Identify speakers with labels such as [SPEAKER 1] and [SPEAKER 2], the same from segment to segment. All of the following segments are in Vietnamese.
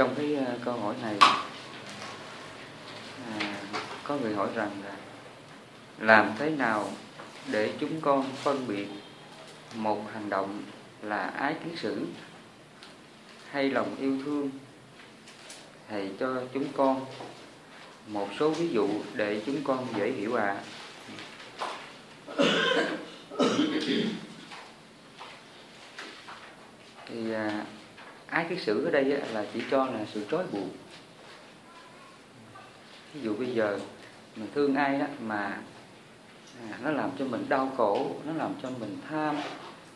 [SPEAKER 1] trong cái ờ, câu hỏi này à, có người hỏi rằng là làm thế nào để chúng con phân biệt một hành động là ái kiến sử hay lòng yêu thương thầy cho chúng con một số ví dụ để chúng con dễ hiểu ạ à. thì à, ái cái xử ở đây là chỉ cho là sự trói buộc. Ví dụ bây giờ mình thương ai đó mà à, nó làm cho mình đau khổ nó làm cho mình tham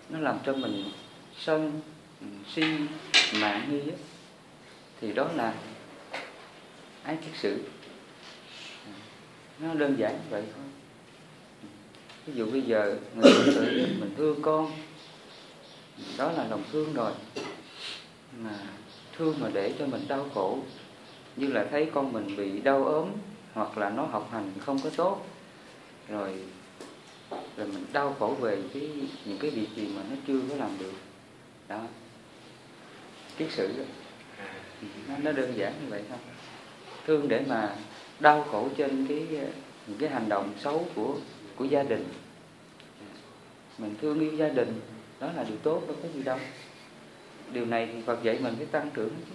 [SPEAKER 1] nó làm cho mình sân ừ, si mạng nghi á, thì đó là ái kiết sử. Nó đơn giản vậy thôi. Ví dụ bây giờ mình mình thương con đó là lòng thương rồi mà thương mà để cho mình đau khổ. Như là thấy con mình bị đau ốm hoặc là nó học hành không có tốt rồi rồi mình đau khổ về cái những cái việc gì mà nó chưa có làm được. Đó. Kiết sử. Nó, nó đơn giản như vậy thôi. Thương để mà đau khổ trên cái những cái hành động xấu của của gia đình. Mình thương yêu gia đình đó là điều tốt đâu có gì đâu điều này thì Phật dạy mình phải tăng trưởng chứ.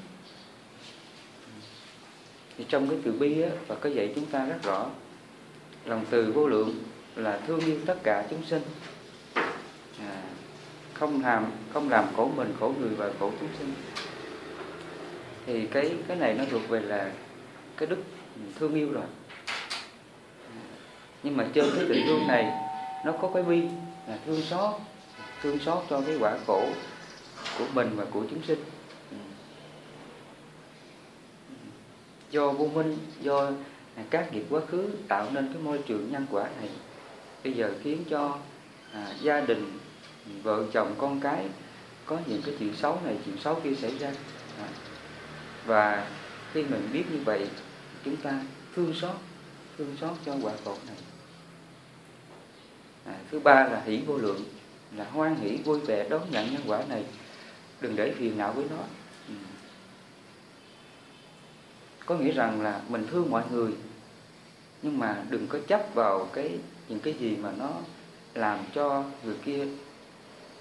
[SPEAKER 1] Thì trong cái từ bi á, Phật có dạy chúng ta rất rõ. Lòng từ vô lượng là thương yêu tất cả chúng sinh. À, không làm không làm khổ mình khổ người và khổ chúng sinh. Thì cái cái này nó thuộc về là cái đức thương yêu rồi. Nhưng mà trên cái tình thương này nó có cái bi là thương xót thương xót cho cái quả khổ của mình và của chúng sinh. Ừ. Do vô minh do các nghiệp quá khứ tạo nên cái môi trường nhân quả này bây giờ khiến cho à, gia đình vợ chồng con cái có những cái chuyện xấu này chuyện xấu kia xảy ra. À, và khi mình biết như vậy chúng ta thương xót thương xót cho quả cột này. À, thứ ba là hỷ vô lượng là hoan hỷ vui vẻ đón nhận nhân quả này đừng để phiền não với nó. Ừ. có nghĩa rằng là mình thương mọi người, nhưng mà đừng có chấp vào cái, những cái gì mà nó làm cho người kia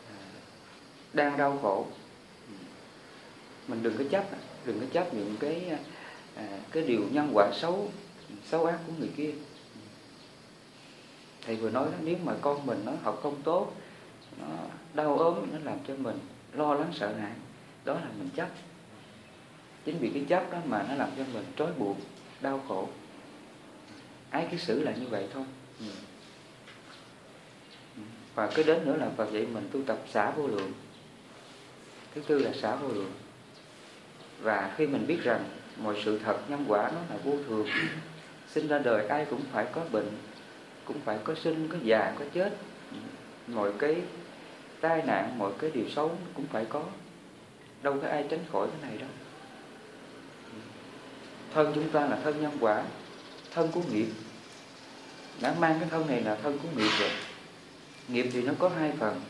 [SPEAKER 1] à, đang đau khổ. Ừ. Mình đừng có chấp, đừng có chấp những cái à, cái điều nhân quả xấu xấu ác của người kia. Ừ. Thầy vừa nói đó, nếu mà con mình nó học không tốt, nó đau ốm, nó làm cho mình lo lắng, sợ hãi. Đó là mình chấp. Chính vì cái chấp đó mà nó làm cho mình trói buộc, đau khổ. Ái cái xử là như vậy thôi. Ừ. Và cái đến nữa là Phật dạy mình tu tập xả vô lượng. Thứ tư là xả vô lượng. Và khi mình biết rằng mọi sự thật, nhân quả nó là vô thường, sinh ra đời ai cũng phải có bệnh, cũng phải có sinh, có già, có chết. Mọi cái tai nạn, mọi cái điều xấu cũng phải có. Đâu có ai tránh khỏi cái này đâu. Thân chúng ta là thân nhân quả, thân của nghiệp. Đã mang cái thân này là thân của nghiệp rồi. Nghiệp thì nó có hai phần,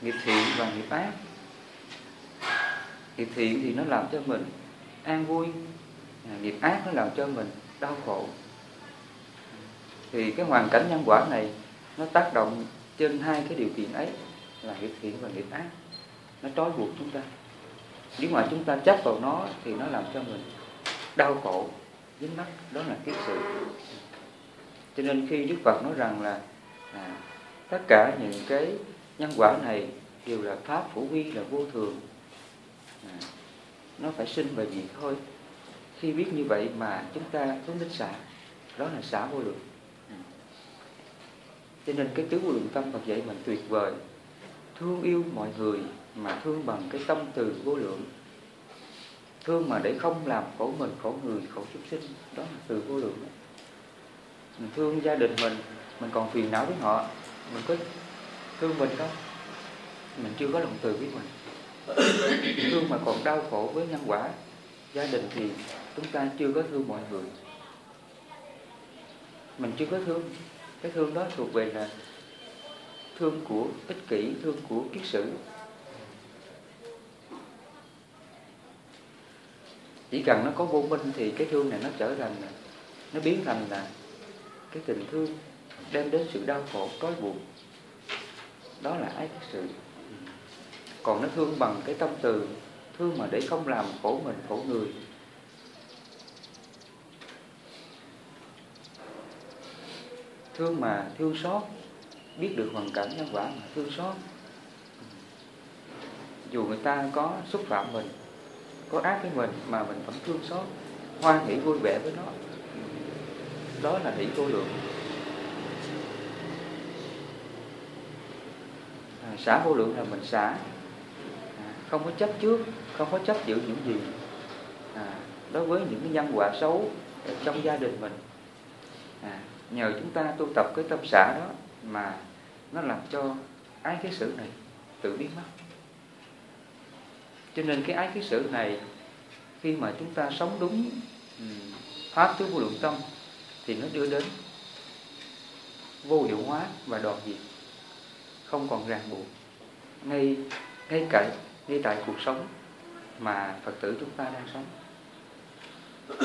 [SPEAKER 1] nghiệp thiện và nghiệp ác. Nghiệp thiện thì nó làm cho mình an vui, nghiệp ác nó làm cho mình đau khổ. Thì cái hoàn cảnh nhân quả này nó tác động trên hai cái điều kiện ấy là nghiệp thiện và nghiệp ác. Nó trói buộc chúng ta. Nếu mà chúng ta chấp vào nó thì nó làm cho mình đau khổ dính mắc. Đó là kiết sự. Cho nên khi đức phật nói rằng là à, tất cả những cái nhân quả này đều là pháp phổ quy là vô thường. À, nó phải sinh và diệt thôi. Khi biết như vậy mà chúng ta xuống đến xã đó là xã vô lượng. À, cho nên cái tứ vô lượng tâm Phật dạy mình tuyệt vời thương yêu mọi người mà thương bằng cái tâm từ vô lượng. Thương mà để không làm khổ mình, khổ người, khổ chúng sinh, đó là từ vô lượng. Đó. mình thương gia đình mình mình còn phiền não với họ, mình có thương mình không? Mình chưa có lòng từ với mình. Thương mà còn đau khổ với nhân quả, gia đình thì chúng ta chưa có thương mọi người. Mình chưa có thương. Cái thương đó thuộc về là thương của ích kỷ, thương của kiết sử. Chỉ cần nó có vô minh thì cái thương này nó trở thành, nó biến thành là cái tình thương đem đến sự đau khổ, trói buộc. Đó là ái kiết sự còn nó thương bằng cái tâm từ, thương mà để không làm khổ mình, khổ người. Thương mà thương xót biết được hoàn cảnh nhân quả mà thương xót. Ừ. Dù người ta có xúc phạm mình có ác với mình mà mình vẫn thương xót hoan hỷ vui vẻ với nó đó là hỷ vô lượng. À, xả vô lượng là mình xả. À, không có chấp trước không có chấp giữ những gì à, đối với những cái nhân quả xấu trong gia đình mình. À, nhờ chúng ta tu tập cái tâm xả đó mà nó làm cho ái cái sự này tự biến mất. Cho nên cái ái cái sự này, khi mà chúng ta sống đúng pháp thứ vô lượng tâm, thì nó đưa đến vô hiệu hóa và đoạn diệt, không còn ràng buộc. Ngay ngay cả, ngay tại cuộc sống mà phật tử chúng ta đang sống.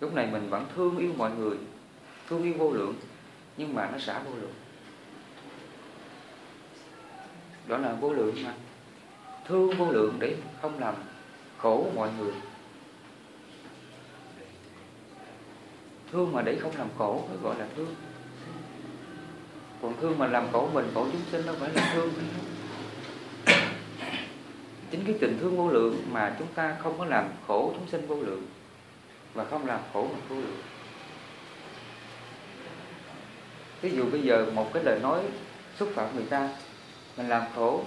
[SPEAKER 1] Lúc này mình vẫn thương yêu mọi người, thương yêu vô lượng nhưng mà nó xả vô lượng. Đó là vô lượng mà. Thương vô lượng để không làm khổ mọi người. Thương mà để không làm khổ, mới gọi là thương. Còn thương mà làm khổ mình, khổ chúng sinh, nó phải là thương. Chính cái tình thương vô lượng mà chúng ta không có làm khổ chúng sinh vô lượng và không làm khổ mình vô lượng. Ví dụ bây giờ một cái lời nói xúc phạm người ta mình làm khổ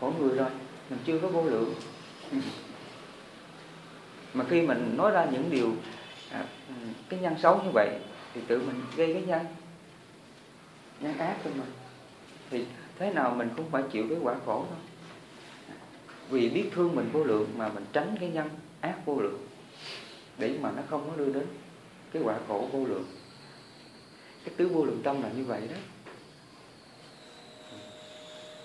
[SPEAKER 1] khổ người rồi mình chưa có vô lượng. Mà khi mình nói ra những điều à, cái nhân xấu như vậy thì tự mình gây cái nhân nhân ác cho mình. Thì thế nào mình cũng phải chịu cái quả khổ thôi vì biết thương mình vô lượng mà mình tránh cái nhân ác vô lượng để mà nó không có đưa đến cái quả khổ vô lượng cái tứ vô lượng tâm là như vậy đó.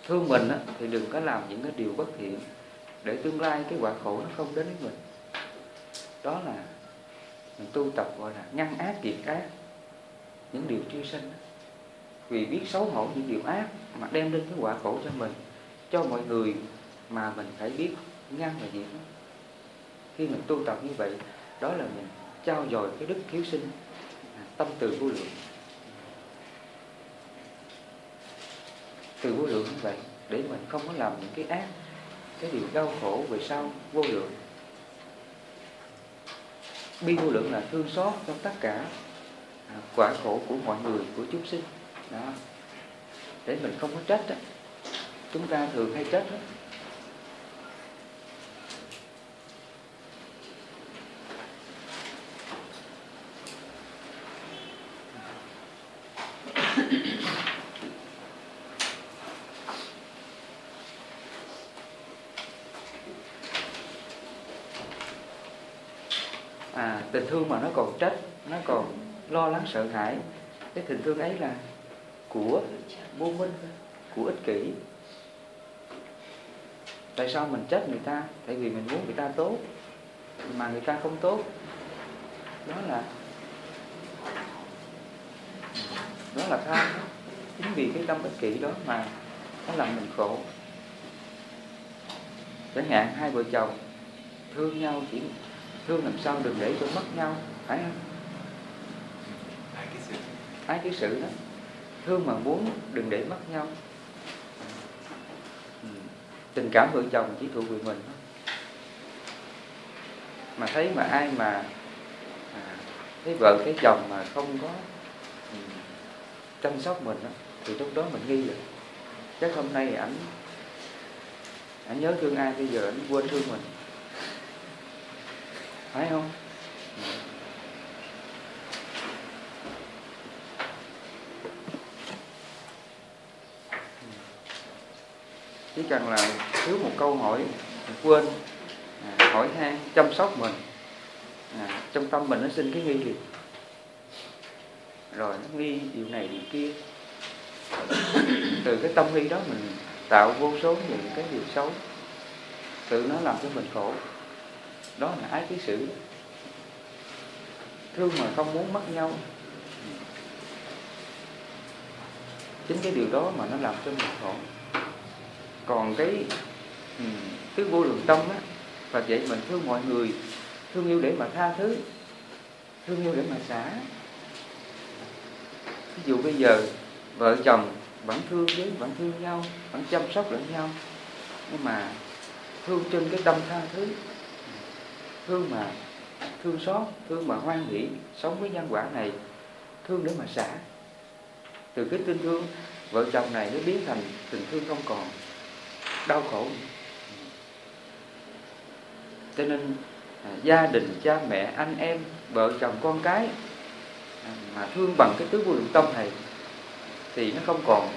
[SPEAKER 1] Thương mình á, thì đừng có làm những cái điều bất thiện để tương lai cái quả khổ nó không đến với mình. Đó là mình tu tập gọi là ngăn ác diệt ác những điều chưa sinh vì biết xấu hổ những điều ác mà đem đến cái quả khổ cho mình cho mọi người mà mình phải biết ngăn và diệt. Khi mình tu tập như vậy đó là mình trao dồi cái đức hiếu sinh à, tâm từ vô lượng. Từ vô lượng như vậy để mình không có làm những cái ác cái điều đau khổ về sau vô lượng bi vô lượng là thương xót trong tất cả à, quả khổ của mọi người của chúng sinh đó để mình không có trách đó. chúng ta thường hay trách đó. tình thương mà nó còn trách nó còn lo lắng sợ hãi. Cái tình thương ấy là của vô minh, của ích kỷ. Tại sao mình trách người ta? Tại vì mình muốn người ta tốt. Mà người ta không tốt, đó là đó là tham. Chính vì cái tâm ích kỷ đó mà nó làm mình khổ. Chẳng hạn, hai vợ chồng thương nhau chỉ, thương làm sao đừng để cho mất nhau, phải không? Ái cái sự đó. Thương mà muốn đừng để mất nhau. Ừ. Tình cảm vợ chồng chỉ thuộc về mình. Mà thấy mà ai mà à, thấy vợ thấy chồng mà không có ừ, chăm sóc mình đó, thì lúc đó mình nghi rồi chắc hôm nay ảnh ảnh nhớ thương ai bây giờ ảnh quên thương mình. Phải không? Ừ. chỉ cần là thiếu một câu hỏi quên à, hỏi han chăm sóc mình à, trong tâm mình nó sinh cái nghi liền rồi nó nghi điều này điều kia. Từ cái tâm nghi đó mình tạo vô số những cái điều xấu tự nó làm cho mình khổ. Đó là ái ký sự. Thương mà không muốn mất nhau. Chính cái điều đó mà nó làm cho mình khổ còn cái ừ, thứ vô lượng tâm á, và vậy mình thương mọi người, thương yêu để mà tha thứ, thương yêu để mà xả. Ví dụ bây giờ, vợ chồng vẫn thương với vẫn thương nhau, vẫn chăm sóc lẫn nhau, nhưng mà thương trên cái tâm tha thứ, thương mà thương xót, thương mà hoan hỷ, sống với nhân quả này, thương để mà xả. Từ cái tình thương, vợ chồng này nó biến thành tình thương không còn đau khổ. Cho nên à, gia đình cha mẹ anh em vợ chồng con cái à, mà thương bằng cái tứ vô lượng tâm này thì nó không còn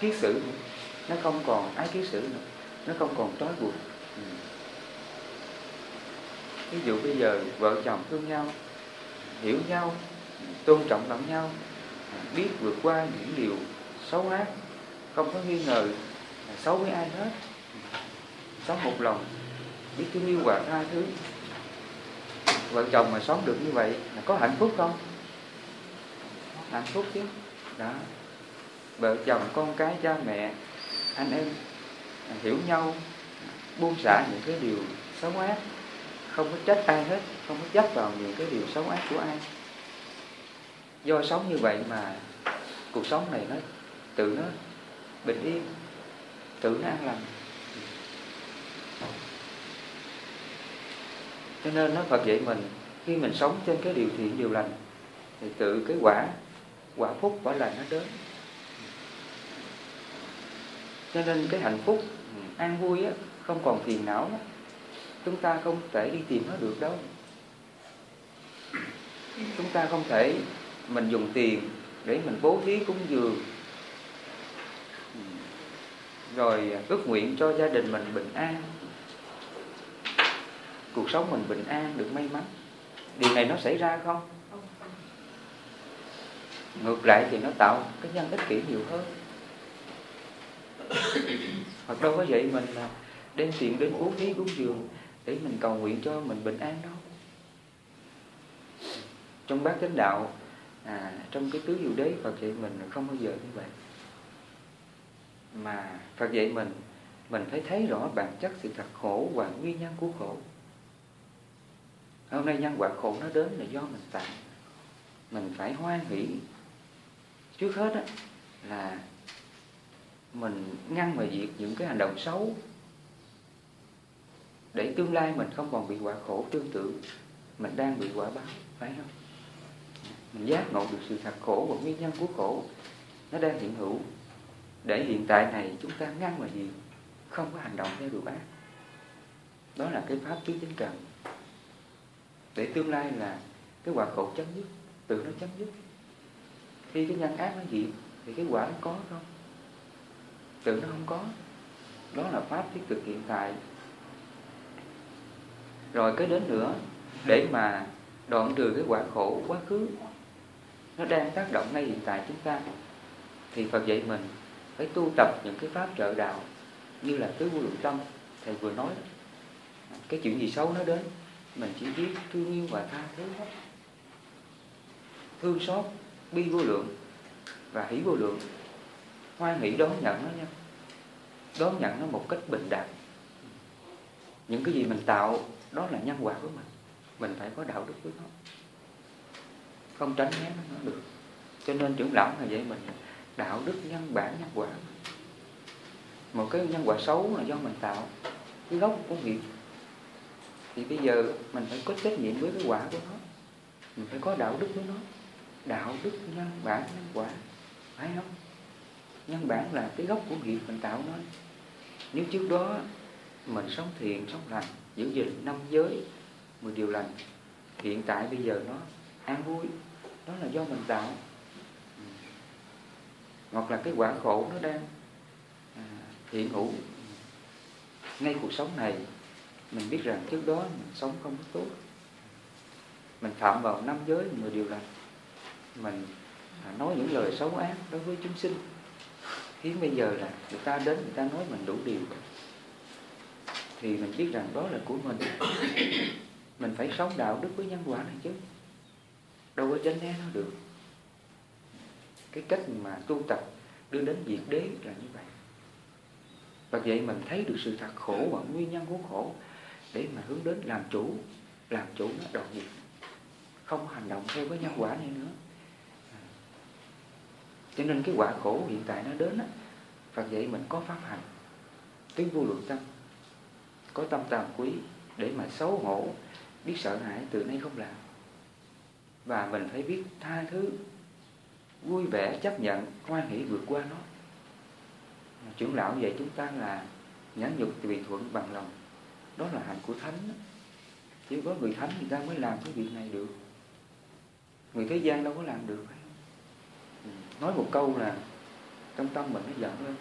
[SPEAKER 1] kiết sử nữa. Nó không còn ái kiết sử nữa. Nó không còn trói buộc. Ừ. ví dụ bây giờ vợ chồng thương nhau hiểu nhau tôn trọng lẫn nhau biết vượt qua những điều xấu ác không có nghi ngờ xấu với ai hết. Sống một lòng. Biết thương yêu và tha thứ. Vợ chồng mà sống được như vậy, là có hạnh phúc không? Hạnh phúc chứ. Đó. Vợ chồng, con cái, cha mẹ, anh em à, hiểu nhau, buông xả những cái điều xấu ác. Không có trách ai hết, không có dắt vào những cái điều xấu ác của ai. Do sống như vậy mà cuộc sống này nó tự nó bình yên tự nó an lành. Cho nên nó Phật dạy mình khi mình sống trên cái điều thiện điều lành thì tự cái quả quả phúc quả lành nó đến. Cho nên cái hạnh phúc an vui á, không còn phiền não á, chúng ta không thể đi tìm nó được đâu. Chúng ta không thể mình dùng tiền để mình bố thí cúng dường rồi à, ước nguyện cho gia đình mình bình an. Cuộc sống mình bình an được may mắn. Điều này nó xảy ra không? Ngược lại thì nó tạo cái nhân ích kỷ nhiều hơn. Hoặc đâu có vậy mình là đem tiền đến bố thí cúng dường để mình cầu nguyện cho mình bình an đâu. Trong bát chánh đạo à, trong cái tứ diệu đế Phật dạy mình không bao giờ như vậy mà Phật dạy mình mình phải thấy rõ bản chất sự thật khổ và nguyên nhân của khổ. Hôm nay nhân quả khổ nó đến là do mình tạo mình phải hoan hỷ. Trước hết á, là mình ngăn và diệt những cái hành động xấu để tương lai mình không còn bị quả khổ tương tự mình đang bị quả báo phải không? Mình giác ngộ được sự thật khổ và nguyên nhân của khổ nó đang hiện hữu để hiện tại này chúng ta ngăn và gì? Không có hành động theo điều ác đó là cái pháp tứ chánh cần. Để tương lai là cái quả khổ chấm dứt, tự nó chấm dứt. Khi cái nhân ác nó diệt, thì cái quả nó có không? Tự nó không có. Đó là pháp thiết thực hiện tại. Rồi cái đến nữa, để mà đoạn trừ cái quả khổ, quá khứ, nó đang tác động ngay hiện tại chúng ta, thì Phật dạy mình phải tu tập những cái pháp trợ đạo như là tứ vô lượng tâm. Thầy vừa nói cái chuyện gì xấu nó đến, mình chỉ biết thương yêu và tha thứ hết. Thương xót, bi vô lượng và hỷ vô lượng. Hoan hỷ đón nhận nó nha. Đón nhận nó một cách bình đẳng. Những cái gì mình tạo, đó là nhân quả của mình. Mình phải có đạo đức với nó. Không tránh né nó được. Cho nên trưởng lão là vậy mình đạo đức nhân bản nhân quả. Một cái nhân quả xấu là do mình tạo, cái gốc của nghiệp. Thì bây giờ mình phải có trách nhiệm với cái quả của nó. Mình phải có đạo đức với nó. Đạo đức, nhân bản nhân quả, phải không? Nhân bản là cái gốc của nghiệp mình tạo nó. Nếu trước đó mình sống thiện, sống lành, giữ gìn năm giới, mười điều lành, hiện tại bây giờ nó an vui, đó là do mình tạo hoặc là cái quả khổ nó đang à, hiện hữu. Ngay cuộc sống này mình biết rằng trước đó mình sống không có tốt. Mình phạm vào năm giới mười điều lành. Mình à, nói những lời xấu ác đối với chúng sinh khiến bây giờ là người ta đến người ta nói mình đủ điều. Thì mình biết rằng đó là của mình. Mình phải sống đạo đức với nhân quả này chứ. Đâu có tránh né nó được cái cách mà tu tập đưa đến diệt đế là như vậy. Và vậy mình thấy được sự thật khổ và nguyên nhân của khổ để mà hướng đến làm chủ làm chủ nó đoạn diệt. Không hành động theo với nhân quả này nữa. Cho nên cái quả khổ hiện tại nó đến á Phật dạy mình có pháp hành, Tiếng vô lượng tâm, có tâm tàm quý để mà xấu hổ, biết sợ hãi, từ nay không làm. Và mình phải biết tha thứ vui vẻ chấp nhận hoan hỷ vượt qua nó. Trưởng lão dạy chúng ta là nhẫn nhục tùy thuận bằng lòng. Đó là hạnh của thánh chỉ có người thánh người ta mới làm cái việc này được. Người thế gian đâu có làm được. Ừ, nói một câu là trong tâm mình nó giận lên.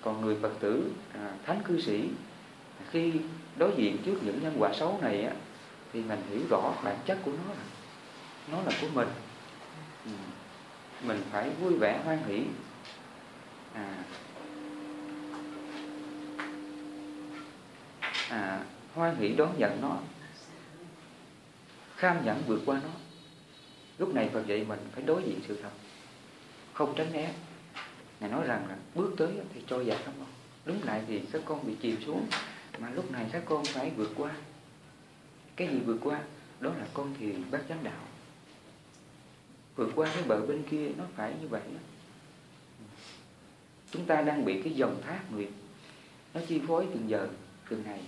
[SPEAKER 1] Còn người phật tử à, thánh cư sĩ khi đối diện trước những nhân quả xấu này á, thì mình hiểu rõ bản chất của nó là nó là của mình. Ừ. mình phải vui vẻ hoan hỷ. À, à, hoan hỷ đón nhận nó. Kham nhẫn vượt qua nó. Lúc này Phật dạy mình phải đối diện sự thật. Không tránh né. Ngài nói rằng là bước tới thì trôi dạt lắm không Đúng lại thì các con bị chìm xuống Mà lúc này các con phải vượt qua. Cái gì vượt qua? Đó là con thiền bác chánh đạo. Vượt qua cái bờ bên kia, Nó phải như vậy Chúng ta đang bị cái dòng thác nguyệt, Nó chi phối từng giờ, Từng ngày.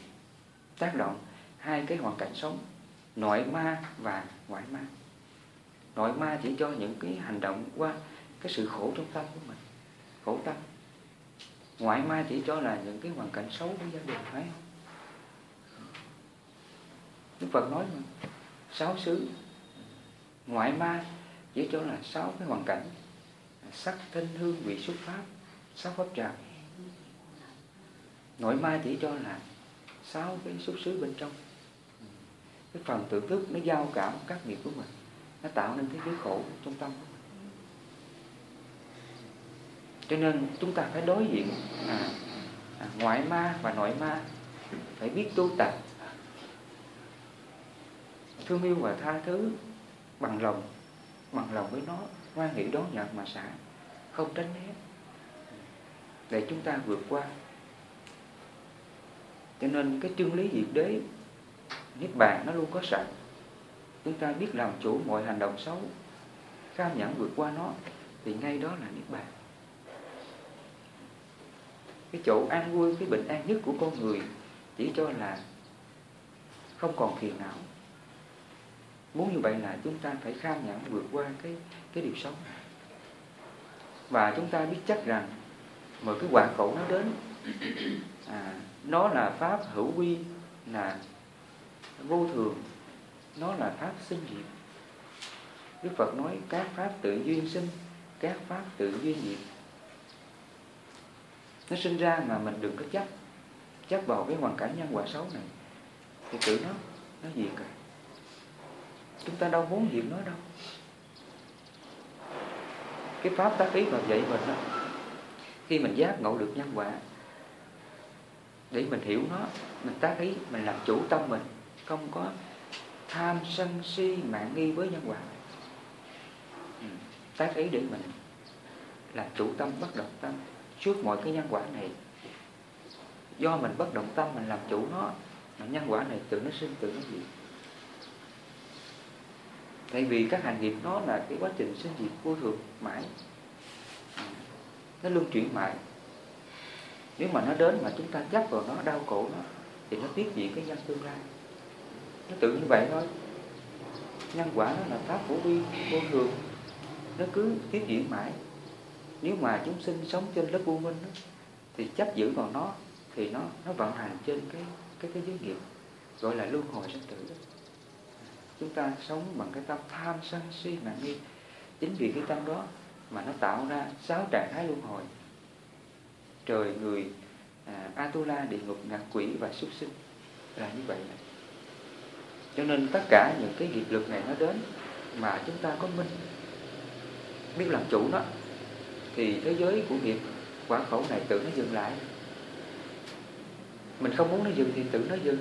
[SPEAKER 1] Tác động hai cái hoàn cảnh sống, Nội ma và ngoại ma. Nội ma chỉ cho những cái hành động qua cái sự khổ trong tâm của mình, khổ tâm. Ngoại ma chỉ cho là những cái hoàn cảnh xấu của gia đình, phải không? Đức Phật nói mà, sáu xứ, ngoại ma với cho là sáu cái hoàn cảnh sắc thanh hương vị xuất pháp sáu pháp tràng. Nội ma chỉ cho là sáu cái xúc xứ bên trong. Cái phần tưởng thức nó giao cảm các nghiệp của mình nó tạo nên cái giới khổ trong tâm của mình. Cho nên chúng ta phải đối diện à, à, ngoại ma và nội ma phải biết tu tập. Thương yêu và tha thứ bằng lòng bằng lòng với nó hoan hỷ đón nhận mà xả, không tránh né để chúng ta vượt qua. Cho nên cái chân lý diệt đế, niết bàn nó luôn có sẵn. Chúng ta biết làm chủ mọi hành động xấu, cam nhẫn vượt qua nó, thì ngay đó là niết bàn. Cái chỗ an vui, cái bình an nhất của con người chỉ cho là không còn phiền não muốn như vậy là chúng ta phải kham nhẫn vượt qua cái cái điều sống và chúng ta biết chắc rằng mà cái quả khổ nó đến à, nó là pháp hữu quy là vô thường nó là pháp sinh diệt. Đức Phật nói các pháp tự duyên sinh các pháp tự duyên diệt. Nó sinh ra mà mình đừng có chấp chấp vào cái hoàn cảnh nhân quả xấu này. Thì tự nó nó diệt rồi chúng ta đâu muốn diệt nó đâu. Cái pháp tác ý và dạy mình đó khi mình giác ngộ được nhân quả, để mình hiểu nó, mình tác ý, mình làm chủ tâm mình, không có tham sân si, mạng nghi với nhân quả. Ừ. tác ý để mình làm chủ tâm, bất động tâm, trước mọi cái nhân quả này. Do mình bất động tâm, mình làm chủ nó, mà nhân quả này tự nó sinh, tự nó diệt tại vì các hành nghiệp nó là cái quá trình sinh diệt vô thường mãi nó luân chuyển mãi. Nếu mà nó đến mà chúng ta chấp vào nó đau khổ nó thì nó tiết diện cái nhân tương lai. Nó tự như vậy thôi. Nhân quả nó là pháp vũ vi vô thường. Nó cứ tiết diễn mãi. Nếu mà chúng sinh sống trên lớp vô minh đó, thì chấp giữ vào nó thì nó nó vận hành trên cái cái cái giới nghiệp gọi là luân hồi sinh tử đó chúng ta sống bằng cái tâm tham sân si mạng nghi. Chính vì cái tâm đó mà nó tạo ra sáu trạng thái luân hồi. Trời người à, atula địa ngục ngạ quỷ và súc sinh là như vậy này. cho nên tất cả những cái nghiệp lực này nó đến mà chúng ta có minh biết làm chủ nó thì thế giới của nghiệp quả khổ này tự nó dừng lại. Mình không muốn nó dừng thì tự nó dừng.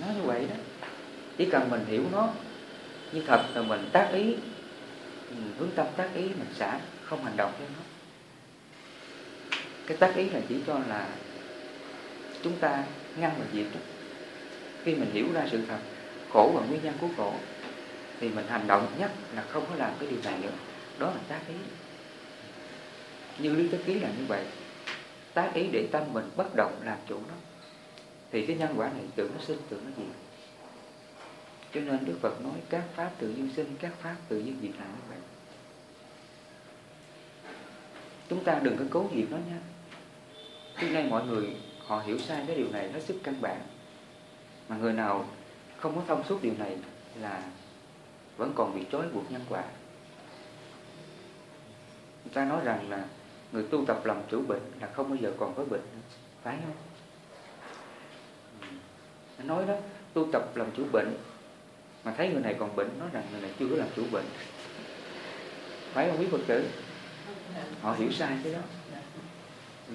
[SPEAKER 1] Nó như vậy đó chỉ cần mình hiểu nó như thật là mình tác ý hướng tâm tác ý, mình xả, không hành động theo nó. Cái tác ý là chỉ cho là chúng ta ngăn và diệt đó. khi mình hiểu ra sự thật, khổ và nguyên nhân của khổ, thì mình hành động nhất là không có làm cái điều này nữa. Đó là tác ý. Như lý tác ý là như vậy. Tác ý để tâm mình bất động làm chủ nó, thì cái nhân quả này tưởng nó sinh, tưởng nó diệt cho nên Đức Phật nói các pháp tự nhiên sinh, các pháp tự nhiên diệt là như vậy. Chúng ta đừng có cố diệt nó nha. Trước nay mọi người, họ hiểu sai cái điều này, nó sức căn bản. Mà người nào không có thông suốt điều này là vẫn còn bị trói buộc nhân quả. Người ta nói rằng là người tu tập làm chủ bệnh là không bao giờ còn có bệnh, phải không? Nói đó, tu tập làm chủ bệnh mà thấy người này còn bệnh, nói rằng người này chưa có làm chủ bệnh. Phải không biết Phật tử? Họ hiểu sai cái đó.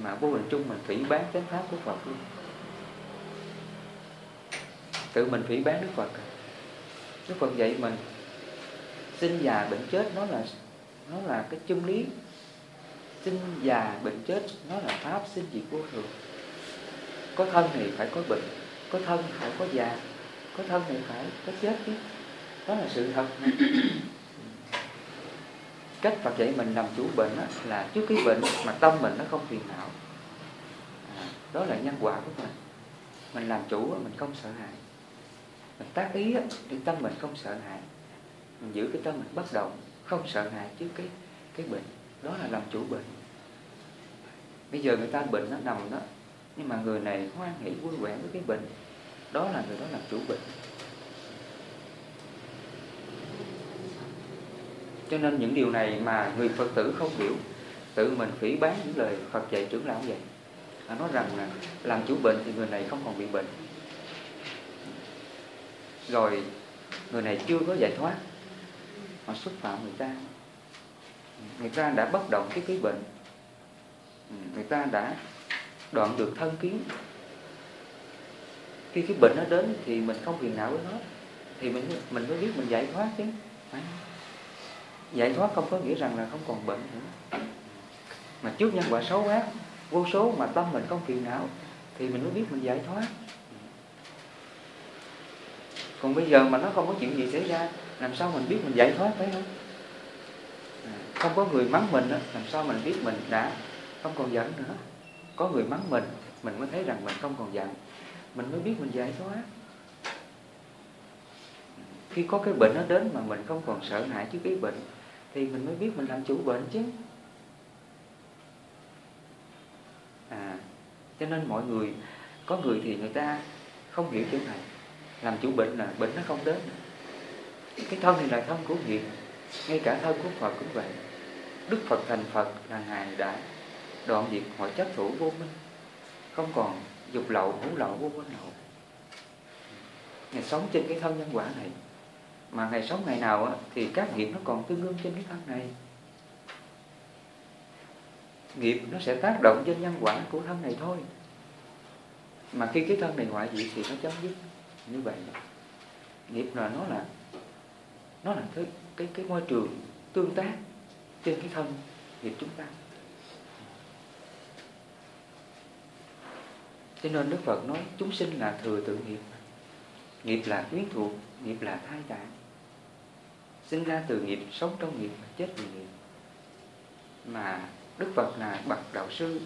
[SPEAKER 1] Mà vô hình chung mình phỉ bán chánh pháp của Phật luôn. Tự mình phỉ bán Đức Phật à. Đức Phật dạy mình, sinh già bệnh chết nó là nó là cái chân lý. Sinh già bệnh chết nó là pháp sinh diệt vô thường. Có thân thì phải có bệnh, có thân phải có già có thân thì phải có chết chứ. Đó là sự thật. Cách Phật dạy mình làm chủ bệnh đó, là trước cái bệnh mà tâm mình nó không phiền não. À, đó là nhân quả của mình. Mình làm chủ mình không sợ hãi. Mình tác ý thì tâm mình không sợ hãi. Mình giữ cái tâm mình bất động không sợ hãi trước cái cái bệnh. Đó là làm chủ bệnh. Bây giờ người ta bệnh nó nằm đó nhưng mà người này hoan hỷ vui vẻ với cái bệnh đó là người đó làm chủ bệnh. Cho nên những điều này mà người phật tử không hiểu, tự mình phỉ bán những lời phật dạy trưởng lão vậy. Họ nói rằng là làm chủ bệnh thì người này không còn bị bệnh. Rồi, người này chưa có giải thoát. Họ xúc phạm người ta. Người ta đã bất động cái cái bệnh. Người ta đã đoạn được thân kiến khi cái bệnh nó đến thì mình không phiền não với nó. Thì mình mình mới biết mình giải thoát chứ. Giải thoát không có nghĩa rằng là không còn bệnh nữa. Mà trước nhân quả xấu ác, vô số mà tâm mình không phiền não, thì mình mới biết mình giải thoát. Còn bây giờ mà nó không có chuyện gì xảy ra, làm sao mình biết mình giải thoát, phải không? À, không có người mắng mình làm sao mình biết mình đã không còn giận nữa? Có người mắng mình mình mới thấy rằng mình không còn giận mình mới biết mình giải thoát khi có cái bệnh nó đến mà mình không còn sợ hãi trước cái bệnh, thì mình mới biết mình làm chủ bệnh chứ. À cho nên mọi người, có người thì người ta không hiểu chỗ này. Làm chủ bệnh là bệnh nó không đến. Cái thân thì là thân của nghiệp ngay cả thân của Phật cũng vậy. Đức Phật thành Phật là Ngài đã đoạn diệt mọi chấp thủ vô minh, không còn dục lậu hữu lậu vô minh lậu. Ngài sống trên cái thân nhân quả này. Mà ngày sống ngày nào á, thì các nghiệp nó còn tương đương trên cái thân này. Nghiệp nó sẽ tác động trên nhân quả của thân này thôi. Mà khi cái thân này ngoại diệt thì nó chấm dứt. Như vậy nghiệp là nó là nó là cái cái cái môi trường tương tác trên cái thân nghiệp chúng ta. Cho nên Đức Phật nói, chúng sinh là thừa tự nghiệp. Nghiệp là quyến thuộc, nghiệp là thai tạng. Sinh ra từ nghiệp, sống trong nghiệp và chết vì nghiệp. Mà Đức Phật là bậc đạo sư,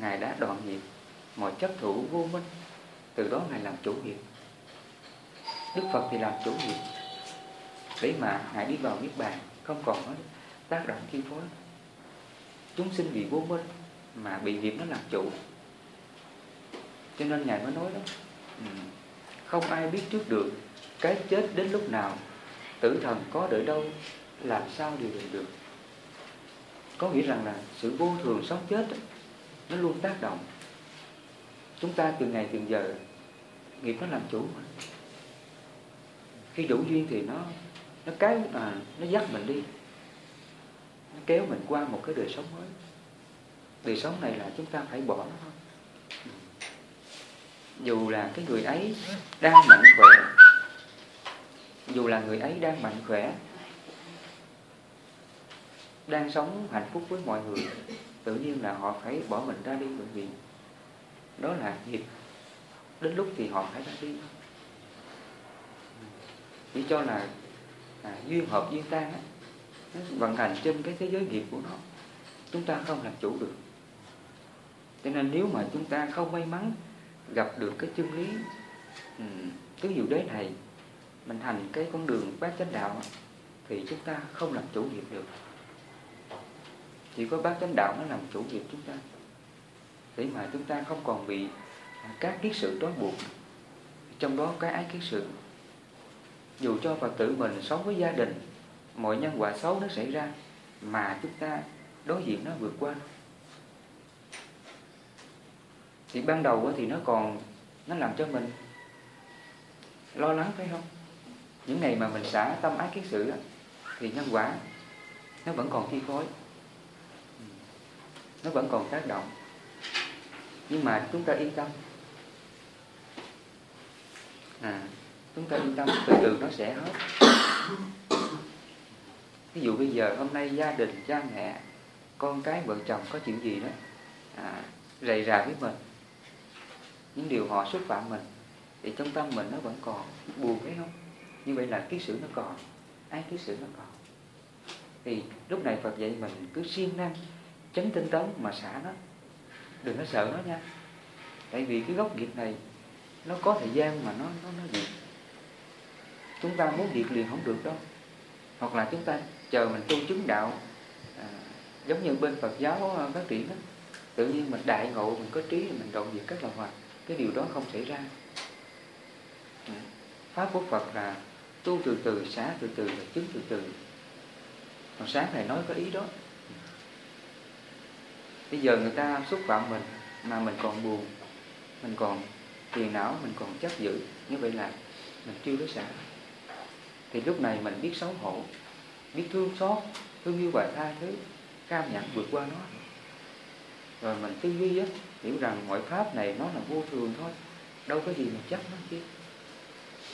[SPEAKER 1] ngài đã đoạn nghiệp, mọi chấp thủ vô minh, từ đó ngài làm chủ nghiệp. Đức Phật thì làm chủ nghiệp. Để mà ngài đi vào niết bàn, không còn có tác động chi phối. Chúng sinh vì vô minh mà bị nghiệp nó làm chủ cho nên ngài mới nói đó. Ừ. Không ai biết trước được cái chết đến lúc nào. Tử thần có đợi đâu làm sao điều định được? Có nghĩa rằng là sự vô thường sống chết nó luôn tác động. Chúng ta từ ngày từng giờ nghiệp nó làm chủ mà. Khi đủ duyên thì nó nó cái à, nó dắt mình đi. Nó kéo mình qua một cái đời sống mới. Đời sống này là chúng ta phải bỏ nó thôi dù là cái người ấy đang mạnh khỏe dù là người ấy đang mạnh khỏe đang sống hạnh phúc với mọi người tự nhiên là họ phải bỏ mình ra đi bệnh viện đó là nghiệp. Đến lúc thì họ phải ra đi. Chỉ cho là à, duyên hợp duyên tan á, nó vận hành trên cái thế giới nghiệp của nó. Chúng ta không làm chủ được. Cho nên nếu mà chúng ta không may mắn gặp được cái chân lý. Ừ, tứ diệu đế này mình hành cái con đường bát chánh đạo thì chúng ta không làm chủ nghiệp được. Chỉ có bát chánh đạo nó làm chủ nghiệp chúng ta. Để mà chúng ta không còn bị các kiết sự trói buộc. Trong đó cái ái kiết sự. Dù cho Phật tử mình sống với gia đình mọi nhân quả xấu nó xảy ra mà chúng ta đối diện nó vượt qua thì ban đầu thì nó còn nó làm cho mình lo lắng phải không? Những ngày mà mình xả tâm ái kiến sự thì nhân quả nó vẫn còn chi phối. Nó vẫn còn tác động. Nhưng mà chúng ta yên tâm. À, chúng ta yên tâm từ từ nó sẽ hết. Ví dụ bây giờ hôm nay gia đình cha mẹ con cái vợ chồng có chuyện gì đó à, rầy rà với mình những điều họ xúc phạm mình thì trong tâm mình nó vẫn còn buồn phải không? Như vậy là ký sự nó còn ai ký sự nó còn? Thì lúc này Phật dạy mình cứ siêng năng chấn tinh tấn mà xả nó. Đừng có sợ nó nha. Tại vì cái gốc nghiệp này nó có thời gian mà nó nó nó diệt chúng ta muốn diệt liền không được đâu. Hoặc là chúng ta chờ mình tu chứng đạo à, giống như bên Phật giáo à, phát triển đó. Tự nhiên mình đại ngộ mình có trí mình đoạn diệt các loài hoạt cái điều đó không xảy ra. Pháp của Phật là tu từ từ xá từ từ và chứng từ từ. Còn sáng thầy nói có ý đó. Bây giờ người ta xúc phạm mình mà mình còn buồn, mình còn phiền não, mình còn chấp giữ, như vậy là mình chưa có xả. Thì lúc này mình biết xấu hổ, biết thương xót, thương yêu và tha thứ, cam nhận vượt qua nó rồi mình tư duy á, hiểu rằng mọi pháp này nó là vô thường thôi. Đâu có gì mà chấp nó chứ.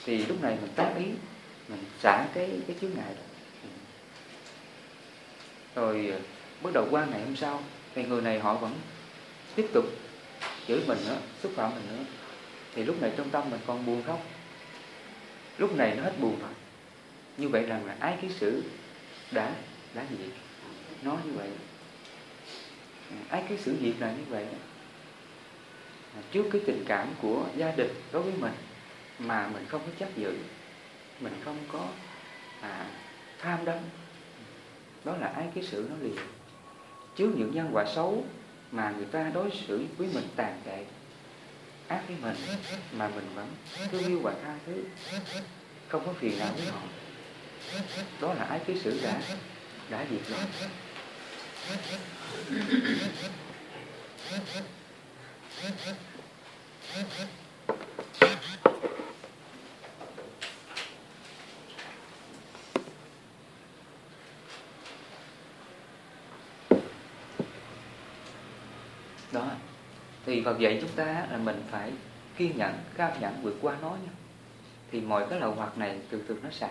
[SPEAKER 1] Thì lúc này mình tác ý, mình xả cái cái chướng ngại đó. Rồi ờ, bước bắt đầu qua ngày hôm sau thì người này họ vẫn tiếp tục chửi mình nữa, xúc phạm mình nữa. Thì lúc này trong tâm mình còn buồn không? Lúc này nó hết buồn rồi. Như vậy rằng là ái ký sử đã đã gì? Nói như vậy ái cái sự việc là như vậy. À, trước cái tình cảm của gia đình đối với mình mà mình không có chấp giữ mình không có à, tham đắm đó là ái cái sự nó liền. Trước những nhân quả xấu mà người ta đối xử với mình tàn tệ ác với mình mà mình vẫn thương yêu và tha thứ không có phiền nào với họ đó là ái cái sự đã đã diệt rồi đó thì vào dạy chúng ta là mình phải kiên nhẫn, cao nhẫn vượt qua nó nha. Thì mọi cái lậu hoặc này từ từ nó xả.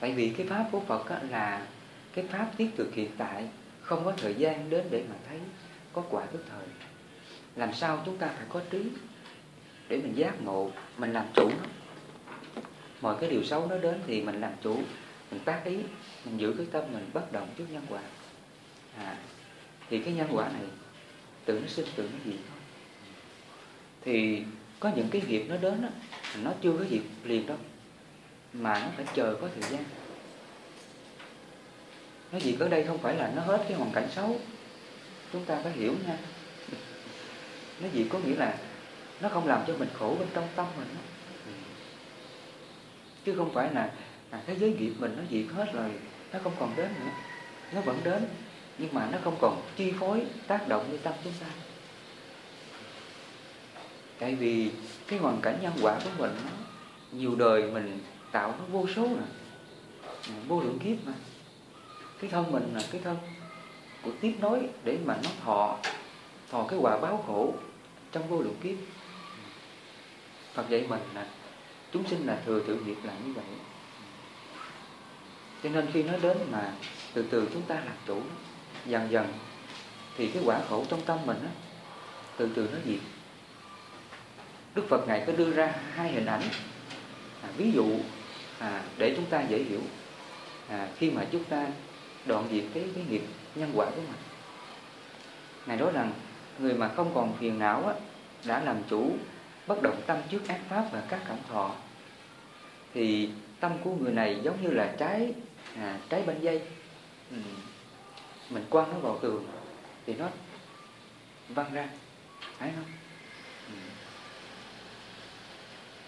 [SPEAKER 1] Tại vì cái pháp của Phật là cái pháp thiết thực hiện tại, không có thời gian đến để mà thấy có quả tức thời. Làm sao chúng ta phải có trí để mình giác ngộ, mình làm chủ nó. Mọi cái điều xấu nó đến thì mình làm chủ, mình tác ý, mình giữ cái tâm mình bất động trước nhân quả. À, thì cái nhân quả này tự nó sinh tự nó diệt thôi thì có những cái nghiệp nó đến đó, nó chưa có diệt liền đâu mà nó phải chờ có thời gian nó diệt ở đây không phải là nó hết cái hoàn cảnh xấu. Chúng ta phải hiểu nha. Nó diệt có nghĩa là nó không làm cho mình khổ bên trong tâm mình. Đó. chứ không phải là à, thế giới nghiệp mình nó diệt hết rồi nó không còn đến nữa. Nó vẫn đến nhưng mà nó không còn chi phối tác động với tâm chúng ta. Tại vì cái hoàn cảnh nhân quả của mình nó nhiều đời mình tạo nó vô số nè vô lượng kiếp mà cái thân mình là cái thân của tiếp nối để mà nó thọ thọ cái quả báo khổ trong vô lượng kiếp. Phật dạy mình là chúng sinh là thừa tự nghiệp là như vậy. Cho nên khi nó đến mà từ từ chúng ta làm chủ dần dần thì cái quả khổ trong tâm mình á, từ từ nó diệt. Đức Phật Ngài có đưa ra hai hình ảnh à, ví dụ à, để chúng ta dễ hiểu. À, khi mà chúng ta đoạn diệt cái, cái nghiệp nhân quả của mình Ngài nói rằng người mà không còn phiền não á, đã làm chủ bất động tâm trước ác pháp và các cảm thọ thì tâm của người này giống như là trái à, trái banh dây ừ. mình quăng nó vào tường thì nó văng ra thấy không ừ.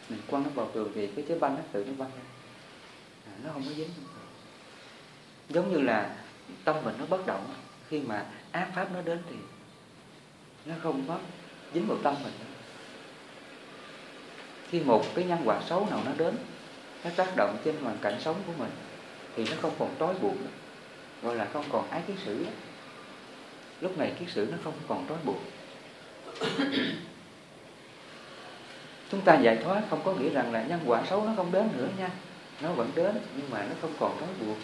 [SPEAKER 1] mình quăng nó vào tường thì cái trái banh nó tự nó văng ra à, nó không có dính giống như là tâm mình nó bất động, khi mà ác pháp nó đến thì nó không có dính vào tâm mình. Khi một cái nhân quả xấu nào nó đến, nó tác động trên hoàn cảnh sống của mình, thì nó không còn trói buộc nữa. gọi là không còn ái kiến sử. Lúc này kiến sử nó không còn trói buộc. Chúng ta giải thoát không có nghĩa rằng là nhân quả xấu nó không đến nữa nha. Nó vẫn đến, nhưng mà nó không còn trói buộc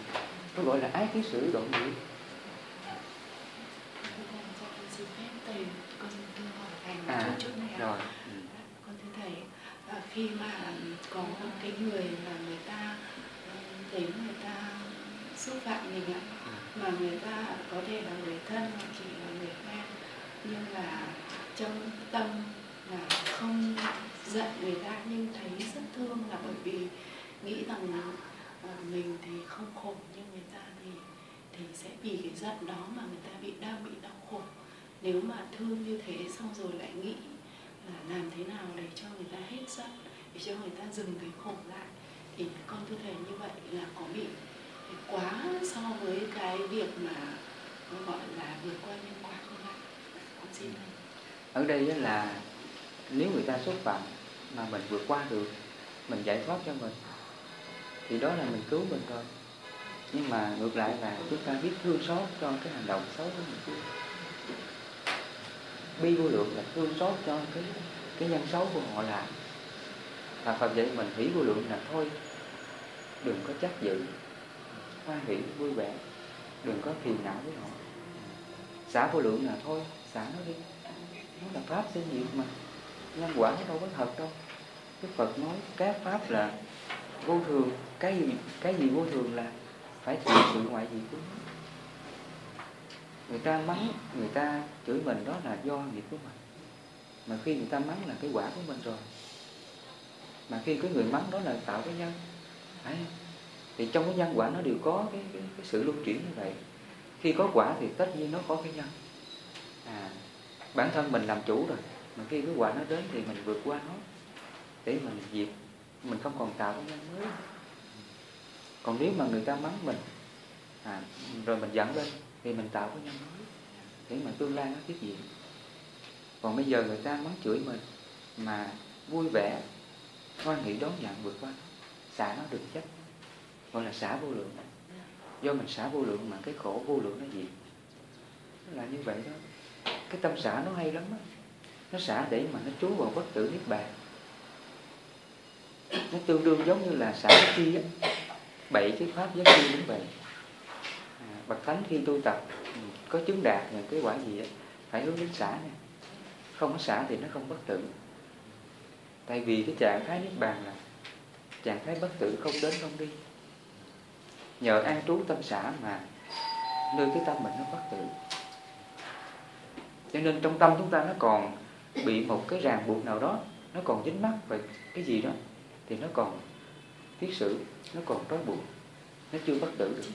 [SPEAKER 1] nó gọi là ái kiến sử đoạn diệt
[SPEAKER 2] à, rồi ừ. con thưa thầy à, khi mà có cái người mà người ta thấy người ta xúc phạm mình ạ ừ. mà người ta có thể là người thân hoặc chỉ là người quen nhưng là trong tâm là không giận người ta nhưng thấy rất thương là bởi vì nghĩ rằng mình thì không khổ nhưng người ta thì thì sẽ vì cái giận đó mà người ta bị đang bị đau khổ. Nếu mà thương như thế xong rồi lại nghĩ là làm thế nào để cho người ta hết giận, để cho người ta dừng cái khổ lại, thì con thưa thầy như vậy là có bị quá so với cái việc mà, gọi là, vượt qua nhân quả không ạ? Con xin thầy
[SPEAKER 1] ở đây là nếu người ta xúc phạm mà mình vượt qua được, mình giải thoát cho mình thì đó là mình cứu mình rồi nhưng mà ngược lại là chúng ta biết thương xót cho cái hành động xấu của mình. Kia bi vô lượng là thương xót cho cái cái nhân xấu của họ làm. Và Phật dạy mình hỷ vô lượng là thôi, đừng có trách dự hoa hỷ vui vẻ, đừng có phiền não với họ. Xả vô lượng là thôi, xả nó đi. Nó là pháp sinh diệt mà. Nhân quả nó đâu có thật đâu. Đức Phật nói các pháp là vô thường cái gì cái gì vô thường là phải chịu sự ngoại diệt của nó người ta mắng người ta chửi mình đó là do nghiệp của mình. Mà khi người ta mắng là cái quả của mình rồi. Mà khi cái người mắng đó là tạo cái nhân Đấy. thì trong cái nhân quả nó đều có cái, cái, cái sự luân chuyển như vậy. Khi có quả thì tất nhiên nó có cái nhân. À, bản thân mình làm chủ rồi mà khi cái quả nó đến thì mình vượt qua nó để mình diệt mình không còn tạo cái nhân mới. Còn nếu mà người ta mắng mình à, rồi mình dẫn lên thì mình tạo cái nhân mới. Để mà tương lai nó tiếp diễn. Còn bây giờ người ta mắng chửi mình mà vui vẻ hoan hỷ đón nhận vượt qua xả nó được chất gọi là xả vô lượng. Do mình xả vô lượng mà cái khổ vô lượng nó gì nó là như vậy đó. Cái tâm xả nó hay lắm đó. nó xả để mà nó trú vào bất tử niết bàn nó tương đương giống như là xả chi á. Bảy cái pháp giác chi đúng vậy. À, bậc thánh khi tu tập ừ, có chứng đạt những cái quả gì á phải hướng đến xả nè không có xả thì nó không bất tử. Tại vì cái trạng thái niết bàn là trạng thái bất tử không đến không đi. Nhờ an trú tâm xả mà nơi cái tâm mình nó bất tử. Cho nên trong tâm chúng ta nó còn bị một cái ràng buộc nào đó nó còn dính mắc về cái gì đó thì nó còn thiết sự nó còn trói buộc nó chưa bất tử được.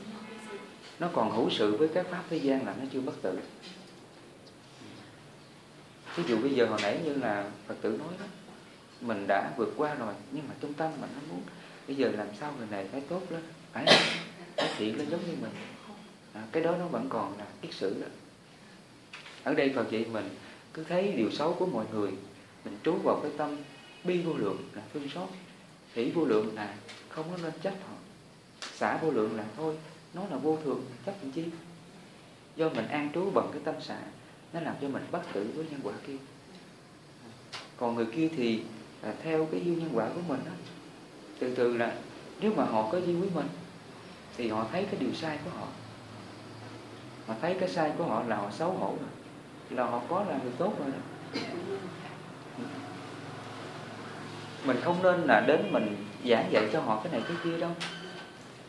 [SPEAKER 1] Nó còn hữu sự với các pháp thế gian là nó chưa bất tử ví dụ bây giờ hồi nãy như là phật tử nói đó mình đã vượt qua rồi nhưng mà trong tâm mình nó muốn bây giờ làm sao người này phải tốt lên? Phải phải thiện lên giống như mình. À, cái đó nó vẫn còn là kiết sử đó. Ở đây Phật dạy mình cứ thấy điều xấu của mọi người mình trú vào cái tâm bi vô lượng là thương xót hỷ vô lượng là không có nên trách họ. Xả vô lượng là thôi nó là vô thường chấp làm chi? Do mình an trú bằng cái tâm xả, nó làm cho mình bất tử với nhân quả kia. Còn người kia thì là theo cái duyên nhân quả của mình đó. từ từ là nếu mà họ có duyên với mình, thì họ thấy cái điều sai của họ. Họ thấy cái sai của họ là họ xấu hổ rồi, là họ có làm người tốt rồi đó mình không nên là đến mình giảng dạy cho họ cái này cái kia đâu.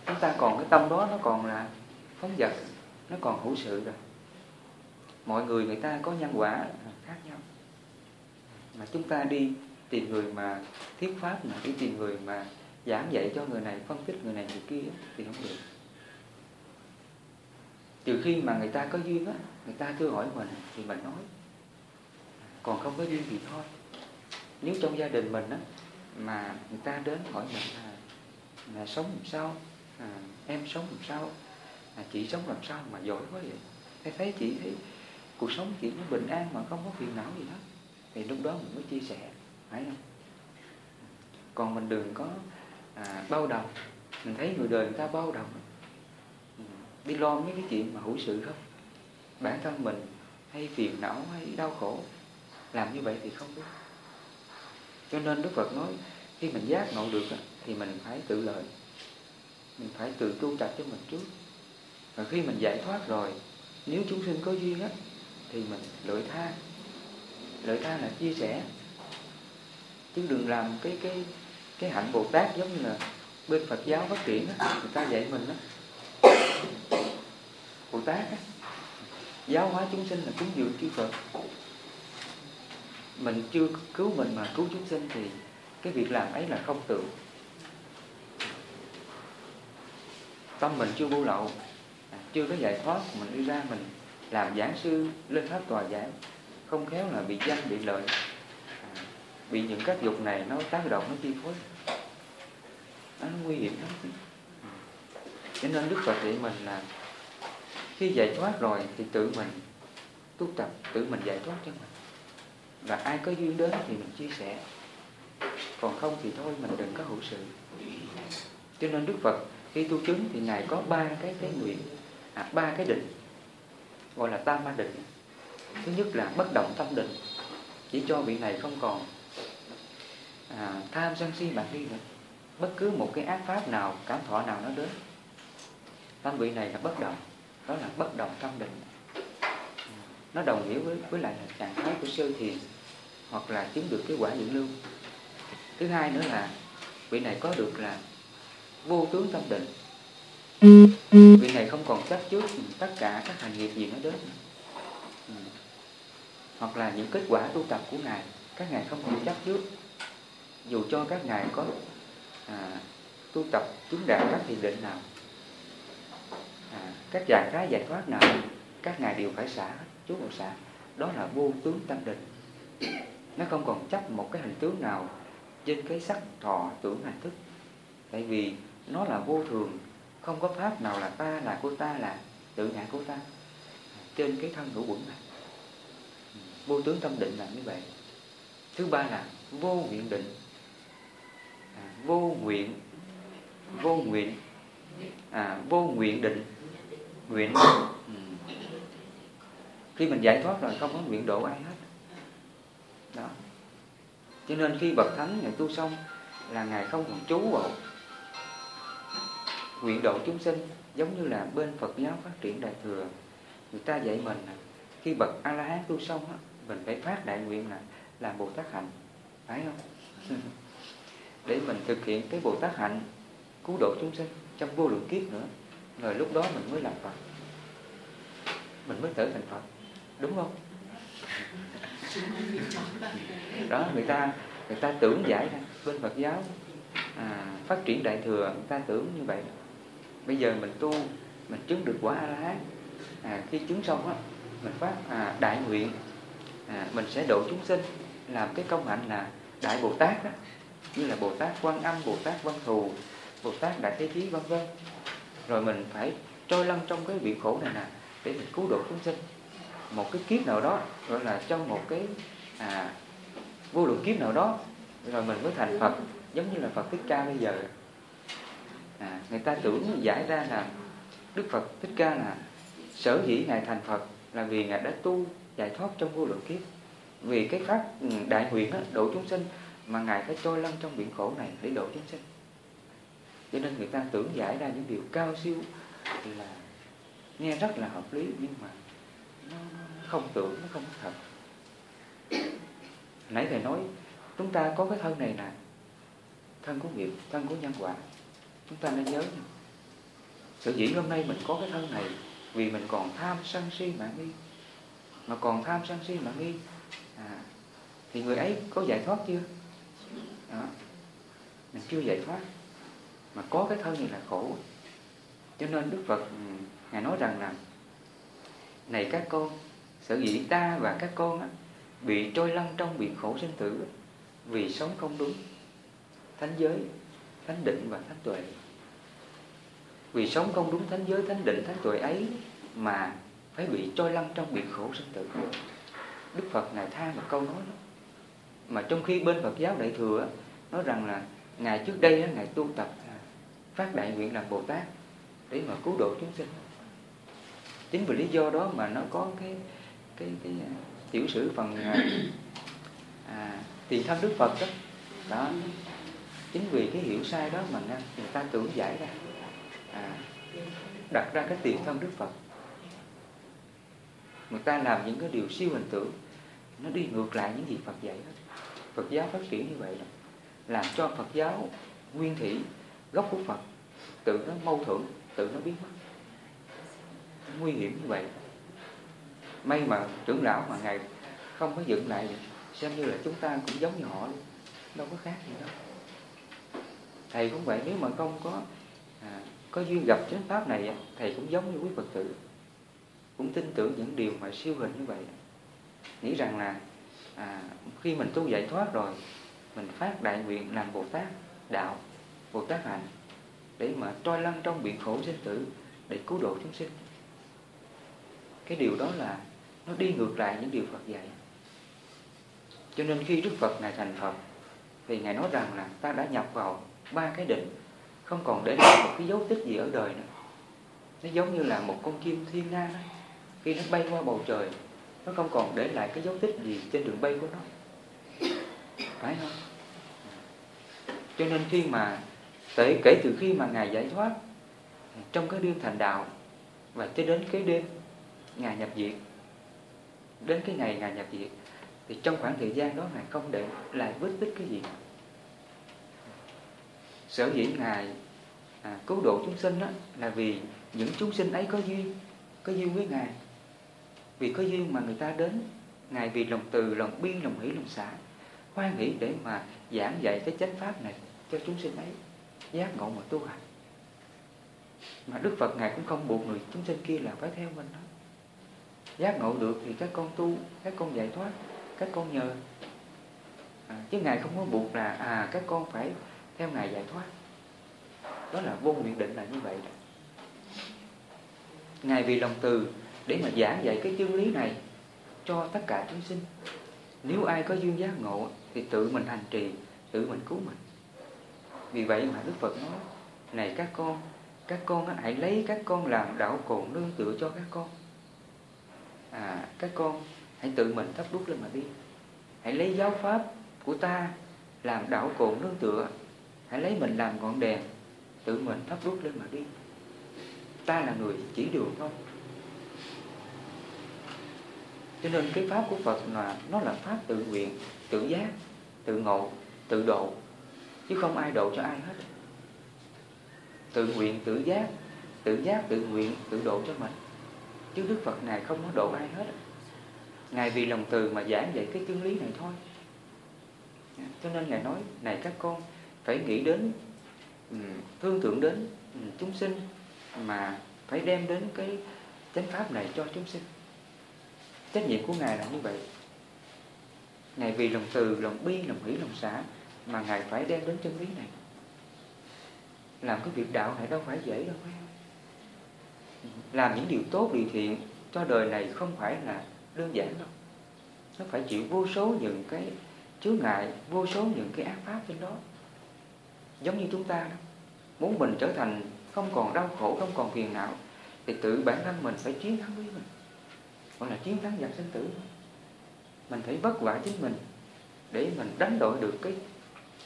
[SPEAKER 1] Chúng ta còn cái tâm đó, nó còn là phóng vật, nó còn hữu sự rồi. Mọi người người ta có nhân quả khác nhau. Mà chúng ta đi tìm người mà thuyết pháp mà, đi tìm người mà giảng dạy cho người này, phân tích người này, người kia thì không được. Trừ khi mà người ta có duyên á, người ta cứ hỏi mình thì mình nói. Còn không có duyên thì thôi. Nếu trong gia đình mình á mà người ta đến hỏi mình là, à, là sống làm sao? À, em sống làm sao? À, chị sống làm sao mà giỏi quá vậy? Thấy thấy chị thấy cuộc sống chị nó bình an mà không có phiền não gì hết. Thì lúc đó mình mới chia sẻ phải không? Còn mình đừng có à, bao đồng. Mình thấy người đời người ta bao đồng. Ừ, đi lo mấy cái chuyện mà hữu sự không? Bản thân mình hay phiền não hay đau khổ. Làm như vậy thì không đúng cho nên Đức Phật nói khi mình giác ngộ được thì mình phải tự lợi. Mình phải tự tu tập cho mình trước. Và khi mình giải thoát rồi nếu chúng sinh có duyên á thì mình lợi tha. Lợi tha là chia sẻ. Chứ đừng làm cái cái cái hạnh Bồ Tát giống như là bên Phật giáo phát triển á, người ta dạy mình á. Bồ Tát á, giáo hóa chúng sinh là cúng dường chư Phật mình chưa cứu mình mà cứu chúng sinh thì cái việc làm ấy là không tưởng tâm mình chưa vô lậu à, chưa có giải thoát, mình đi ra mình làm giảng sư, lên pháp tòa giảng, không khéo là bị danh bị lợi. À, bị những các dục này nó tác động, nó chi phối. Nó nguy hiểm lắm. Cho nên đức phật dạy mình là khi giải thoát rồi thì tự mình tu tập, tự mình giải thoát cho mình và ai có duyên đến thì mình chia sẻ. Còn không thì thôi mình đừng có hữu sự. Cho nên đức phật khi tu chứng thì ngài có ba cái cái nguyện à, ba cái định gọi là tam ma định. Thứ nhất là bất động tâm định chỉ cho vị này không còn à, tham sân si mạng đi nữa. Bất cứ một cái ác pháp nào cảm thọ nào nó đến tâm vị này là bất động đó là bất động tâm định. Nó đồng nghĩa với với lại là trạng thái của sơ thiền hoặc là chứng được cái quả dưỡng lưu thứ hai nữa là vị này có được là vô tướng tâm định. Vị này không còn chấp trước tất cả các hành nghiệp gì nó đến. Ừ. hoặc là những kết quả tu tập của ngài các ngài không còn chấp trước. Dù cho các ngài có à, tu tập chứng đạt các thiền định nào à, các giải thái giải thoát nào các ngài đều phải xả chú vào xả. Đó là vô tướng tâm định nó không còn chấp một cái hình tướng nào trên cái sắc thọ tưởng hành thức. Tại vì nó là vô thường không có pháp nào là ta là của ta là tự ngã của ta. Trên cái thân hữu quẩn này. Vô tướng tâm định là như vậy. Thứ ba là vô nguyện định. À, vô nguyện vô nguyện. À, vô nguyện định. Nguyện ừ. khi mình giải thoát rồi không có nguyện độ ai hết đó. Cho nên khi bậc thánh ngài tu xong là ngài không còn chú vào nguyện độ chúng sinh giống như là bên Phật giáo phát triển đại thừa. Người ta dạy mình khi bậc a la hán tu xong mình phải phát đại nguyện là làm bồ tát hạnh, phải không? Để mình thực hiện cái bồ tát hạnh cứu độ chúng sinh trong vô lượng kiếp nữa, rồi lúc đó mình mới làm phật. Mình mới trở thành phật, đúng không? đó người ta người ta tưởng giải ra bên Phật giáo. À, phát triển đại thừa người ta tưởng như vậy. Bây giờ mình tu mình chứng được quả a la hán à, khi chứng xong á mình phát à, đại nguyện. À, mình sẽ độ chúng sinh. Làm cái công hạnh là đại bồ tát đó. Như là bồ tát quan âm bồ tát văn thù bồ tát đại thế chí vân vân. Rồi mình phải trôi lăn trong cái việc khổ này nè để mình cứu độ chúng sinh một cái kiếp nào đó gọi là trong một cái à, vô lượng kiếp nào đó rồi mình mới thành Phật giống như là Phật Thích Ca bây giờ. À, người ta tưởng giải ra là Đức Phật Thích Ca là sở dĩ ngài thành Phật là vì ngài đã tu giải thoát trong vô lượng kiếp. Vì cái pháp ừ, đại nguyện đó, độ chúng sinh mà ngài phải trôi lăn trong biển khổ này để độ chúng sinh cho nên người ta tưởng giải ra những điều cao siêu là nghe rất là hợp lý nhưng mà nó, không tưởng nó không thật. Nãy thầy nói chúng ta có cái thân này nè. Thân của nghiệp thân của nhân quả. Chúng ta nên nhớ Sự dĩ hôm nay mình có cái thân này vì mình còn tham sân si mạng nghi. Mà còn tham sân si mạng nghi. À, thì người ấy có giải thoát chưa? Đó. mình chưa giải thoát. Mà có cái thân này là khổ. Cho nên đức phật ừ, ngài nói rằng là này các con sở dĩ ta và các con á, bị trôi lăn trong biển khổ sinh tử vì sống không đúng. Thánh giới thánh định và thánh tuệ. Vì sống không đúng thánh giới thánh định thánh tuệ ấy mà phải bị trôi lăn trong biển khổ sinh tử. Đức phật ngài tha một câu nói đó. Mà trong khi bên phật giáo đại thừa nói rằng là ngài trước đây ngài tu tập à, phát đại nguyện làm bồ tát để mà cứu độ chúng sinh. Chính vì lý do đó mà nó có cái cái cái à, tiểu sử phần à, à tiền thân đức phật đó. Đó chính vì cái hiểu sai đó mà người ta tưởng giải ra à, đặt ra cái tiền thân đức phật. Người ta làm những cái điều siêu hình tượng nó đi ngược lại những gì phật dạy đó. phật giáo phát triển như vậy là làm cho phật giáo nguyên thủy gốc của phật tự nó mâu thuẫn tự nó biến mất. Nguy hiểm như vậy may mà trưởng lão mà ngài không có dựng lại xem như là chúng ta cũng giống như họ luôn đâu có khác gì đâu. Thầy cũng vậy nếu mà không có à, có duyên gặp chánh pháp này thầy cũng giống như quý phật tử cũng tin tưởng những điều mà siêu hình như vậy. Nghĩ rằng là à, khi mình tu giải thoát rồi mình phát đại nguyện làm bồ tát đạo bồ tát hạnh để mà trôi lăn trong biển khổ sinh tử để cứu độ chúng sinh. Cái điều đó là nó đi ngược lại những điều Phật dạy. Cho nên khi Đức Phật Ngài thành Phật thì Ngài nói rằng là ta đã nhập vào ba cái định không còn để lại một cái dấu tích gì ở đời nữa. Nó giống như là một con chim thiên nga đó. khi nó bay qua bầu trời nó không còn để lại cái dấu tích gì trên đường bay của nó. Phải không? Cho nên khi mà kể, kể từ khi mà ngài giải thoát trong cái đêm thành đạo và cho đến cái đêm ngài nhập viện đến cái ngày ngài nhập viện thì trong khoảng thời gian đó ngài không để lại vết tích cái gì. Sở dĩ ngài à, cứu độ chúng sinh đó là vì những chúng sinh ấy có duyên có duyên với ngài. Vì có duyên mà người ta đến ngài vì lòng từ lòng bi lòng hỷ lòng xả hoan hỷ để mà giảng dạy cái chánh pháp này cho chúng sinh ấy giác ngộ mà tu hành. Mà Đức Phật Ngài cũng không buộc người chúng sinh kia là phải theo mình đó giác ngộ được thì các con tu các con giải thoát các con nhờ. À, chứ ngài không có buộc là à các con phải theo ngài giải thoát. Đó là vô nguyện định là như vậy ngài vì lòng từ để mà giảng dạy cái chân lý này cho tất cả chúng sinh. Nếu ai có duyên giác ngộ thì tự mình hành trì tự mình cứu mình. Vì vậy mà đức phật nói này các con các con hãy lấy các con làm đạo cồn nương tựa cho các con à, các con hãy tự mình thắp đuốc lên mà đi. Hãy lấy giáo pháp của ta làm đảo cồn nương tựa. Hãy lấy mình làm ngọn đèn tự mình thắp đuốc lên mà đi. Ta là người chỉ đường thôi. Cho nên cái pháp của Phật là nó là pháp tự nguyện tự giác tự ngộ tự độ. Chứ không ai độ cho ai hết. Tự nguyện tự giác tự giác tự nguyện tự độ cho mình chứ Đức Phật này không có độ ai hết. Ngài vì lòng từ mà giảng dạy cái chân lý này thôi. Cho nên Ngài nói Này các con phải nghĩ đến ừ, Thương tưởng đến ừ, chúng sinh Mà phải đem đến cái chánh pháp này cho chúng sinh. Trách nhiệm của Ngài là như vậy. Ngài vì lòng từ, lòng bi, lòng hỷ, lòng xả Mà Ngài phải đem đến chân lý này. Làm cái việc đạo này đâu phải dễ đâu. phải làm những điều tốt điều thiện cho đời này không phải là đơn giản đâu. Nó phải chịu vô số những cái chướng ngại, vô số những cái ác pháp trên đó. Giống như chúng ta đó, muốn mình trở thành không còn đau khổ, không còn phiền não, thì tự bản thân mình phải chiến thắng với mình. Gọi là chiến thắng giặc sinh tử. Mình phải vất vả chính mình để mình đánh đổi được cái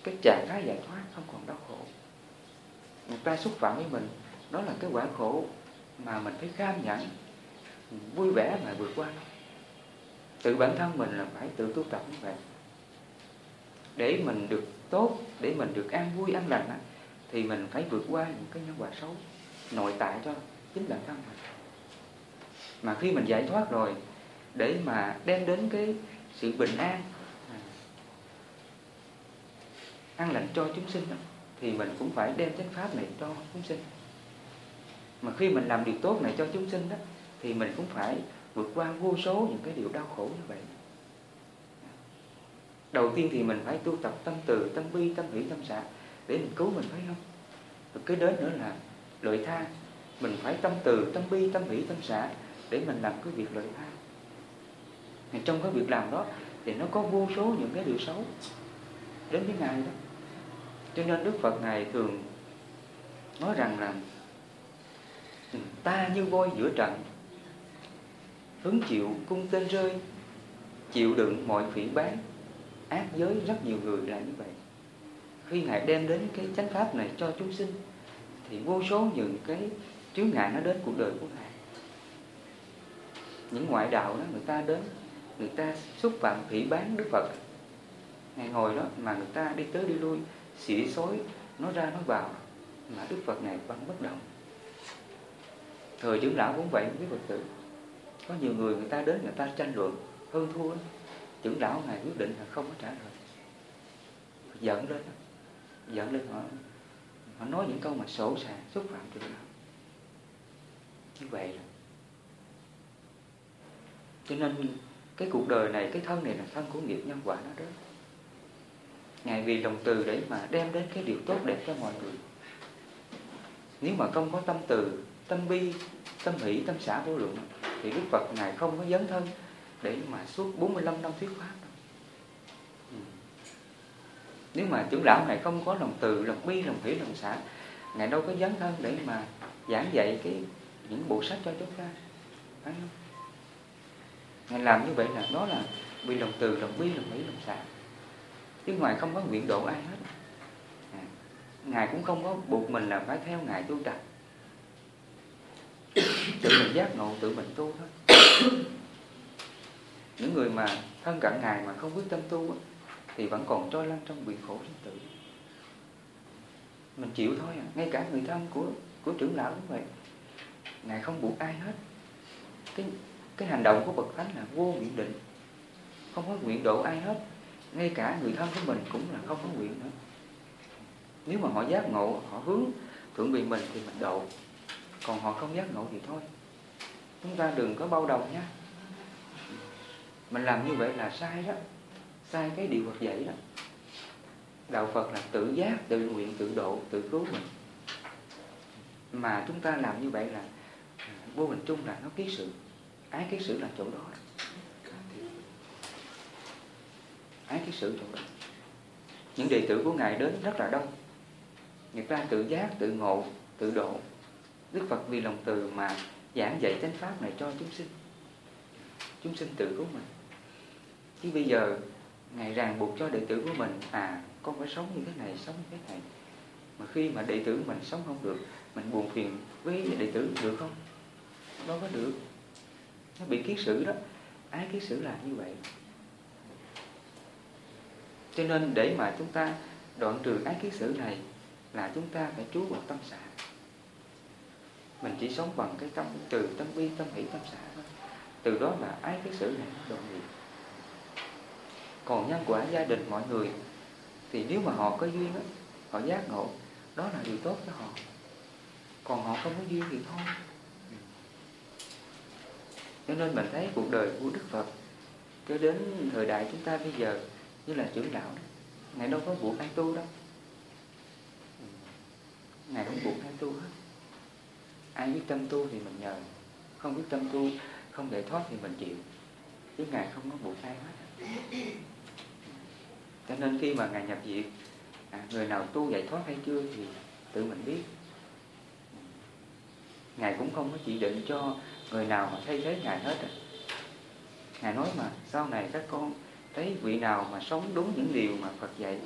[SPEAKER 1] cái trạng thái giải thoát, không còn đau khổ. Người ta xúc phạm với mình, đó là cái quả khổ mà mình phải cam nhận vui vẻ mà vượt qua. Tự bản thân mình là phải tự tu tập như vậy. Để mình được tốt, để mình được an vui, an lành thì mình phải vượt qua những cái nhân quả xấu, nội tại cho chính bản thân mình. Mà khi mình giải thoát rồi, để mà đem đến cái sự bình an à, an lành cho chúng sinh thì mình cũng phải đem chánh pháp này cho chúng sinh mà khi mình làm điều tốt này cho chúng sinh đó, thì mình cũng phải vượt qua vô số những cái điều đau khổ như vậy. Đầu tiên thì mình phải tu tập tâm từ, tâm bi, tâm hỷ, tâm xả để mình cứu mình, phải không? Rồi cái đến nữa là lợi tha. Mình phải tâm từ, tâm bi, tâm hỷ, tâm xả để mình làm cái việc lợi tha. Thì trong cái việc làm đó thì nó có vô số những cái điều xấu đến với ngài đó. Cho nên đức phật ngài thường nói rằng là ta như voi giữa trận hứng chịu cung tên rơi, chịu đựng mọi phỉ bán ác giới rất nhiều người là như vậy. Khi ngài đem đến cái chánh pháp này cho chúng sinh, thì vô số những cái chướng ngại nó đến cuộc đời của ngài. Những ngoại đạo đó, người ta đến, người ta xúc phạm phỉ bán đức phật. Ngài ngồi đó mà người ta đi tới đi lui, xỉ xối nó ra nó vào, mà đức phật này vẫn bất động thời trưởng lão cũng vậy với phật tử. Có nhiều người người ta đến, người ta tranh luận, hơn thua trưởng lão ngài quyết định là không có trả lời. Giận lên giận lên, họ họ nói những câu mà sổ sàng xúc phạm trưởng lão. Như vậy là cho nên cái cuộc đời này, cái thân này là thân của nghiệp nhân quả nó đó. Ngài vì lòng từ để mà đem đến cái điều tốt đẹp cho mọi người. Nếu mà không có tâm từ tâm bi tâm hỷ tâm xã vô lượng thì đức phật ngài không có dấn thân để mà suốt 45 năm thuyết pháp đâu. Ừ. nếu mà trưởng lão Ngài không có lòng từ lòng bi lòng hỷ lòng xã ngài đâu có dấn thân để mà giảng dạy cái những bộ sách cho chúng ta. Phải không? Ngài làm như vậy là đó là vì lòng từ lòng bi lòng hỷ lòng xã. Chứ ngoài không có nguyện độ ai hết. À, ngài cũng không có buộc mình là phải theo ngài tu tập tự mình giác ngộ, tự mình tu thôi. Những người mà thân cận ngài mà không quyết tâm tu thì vẫn còn trôi lăn trong biển khổ sinh tử. Mình chịu thôi à ngay cả người thân của của trưởng lão cũng vậy. Ngài không buộc ai hết. Cái cái hành động của bậc thánh là vô nguyện định. Không có nguyện độ ai hết. Ngay cả người thân của mình cũng là không có nguyện nữa. Nếu mà họ giác ngộ, họ hướng thượng vị mình thì mình độ còn họ không giác ngộ thì thôi. Chúng ta đừng có bao đồng nhé. Mình làm như vậy là sai đó. Sai cái điều Phật dạy đó. Đạo Phật là tự giác, tự nguyện, tự độ, tự cứu mình. Mà chúng ta làm như vậy là à, vô hình chung là nó ký sự. Ái ký sự là chỗ đó. Ái ký sự chỗ đó. Những đệ tử của ngài đến rất là đông. Người ta tự giác, tự ngộ, tự độ. Đức Phật vì lòng từ mà giảng dạy chánh pháp này cho chúng sinh. Chúng sinh tự cứu mình. Chứ bây giờ ngài ràng buộc cho đệ tử của mình à con phải sống như thế này, sống như thế này. Mà khi mà đệ tử mình sống không được, mình buồn phiền với đệ tử được không? Đâu có được. Nó bị kiết sử đó. Ái kiết sử là như vậy. Cho nên để mà chúng ta đoạn trừ ái kiết sử này là chúng ta phải chú vào tâm xả mình chỉ sống bằng cái tâm từ tâm bi tâm hỷ tâm xả thôi. Từ đó là ái cái sự này nó nghiệp. Còn nhân quả gia đình mọi người thì nếu mà họ có duyên đó, họ giác ngộ đó là điều tốt cho họ. Còn họ không có duyên thì thôi. Cho nên mình thấy cuộc đời của Đức Phật cho đến thời đại chúng ta bây giờ như là trưởng đạo đó, Ngài đâu có buộc ai tu đâu. Ngài không buộc ai tu hết ai biết tâm tu thì mình nhờ. Không biết tâm tu không để thoát thì mình chịu. Chứ ngài không có buộc ai hết. Cho nên khi mà ngài nhập viện à, người nào tu giải thoát hay chưa thì tự mình biết. Ngài cũng không có chỉ định cho người nào mà thay thế ngài hết ngài nói mà sau này các con thấy vị nào mà sống đúng những điều mà phật dạy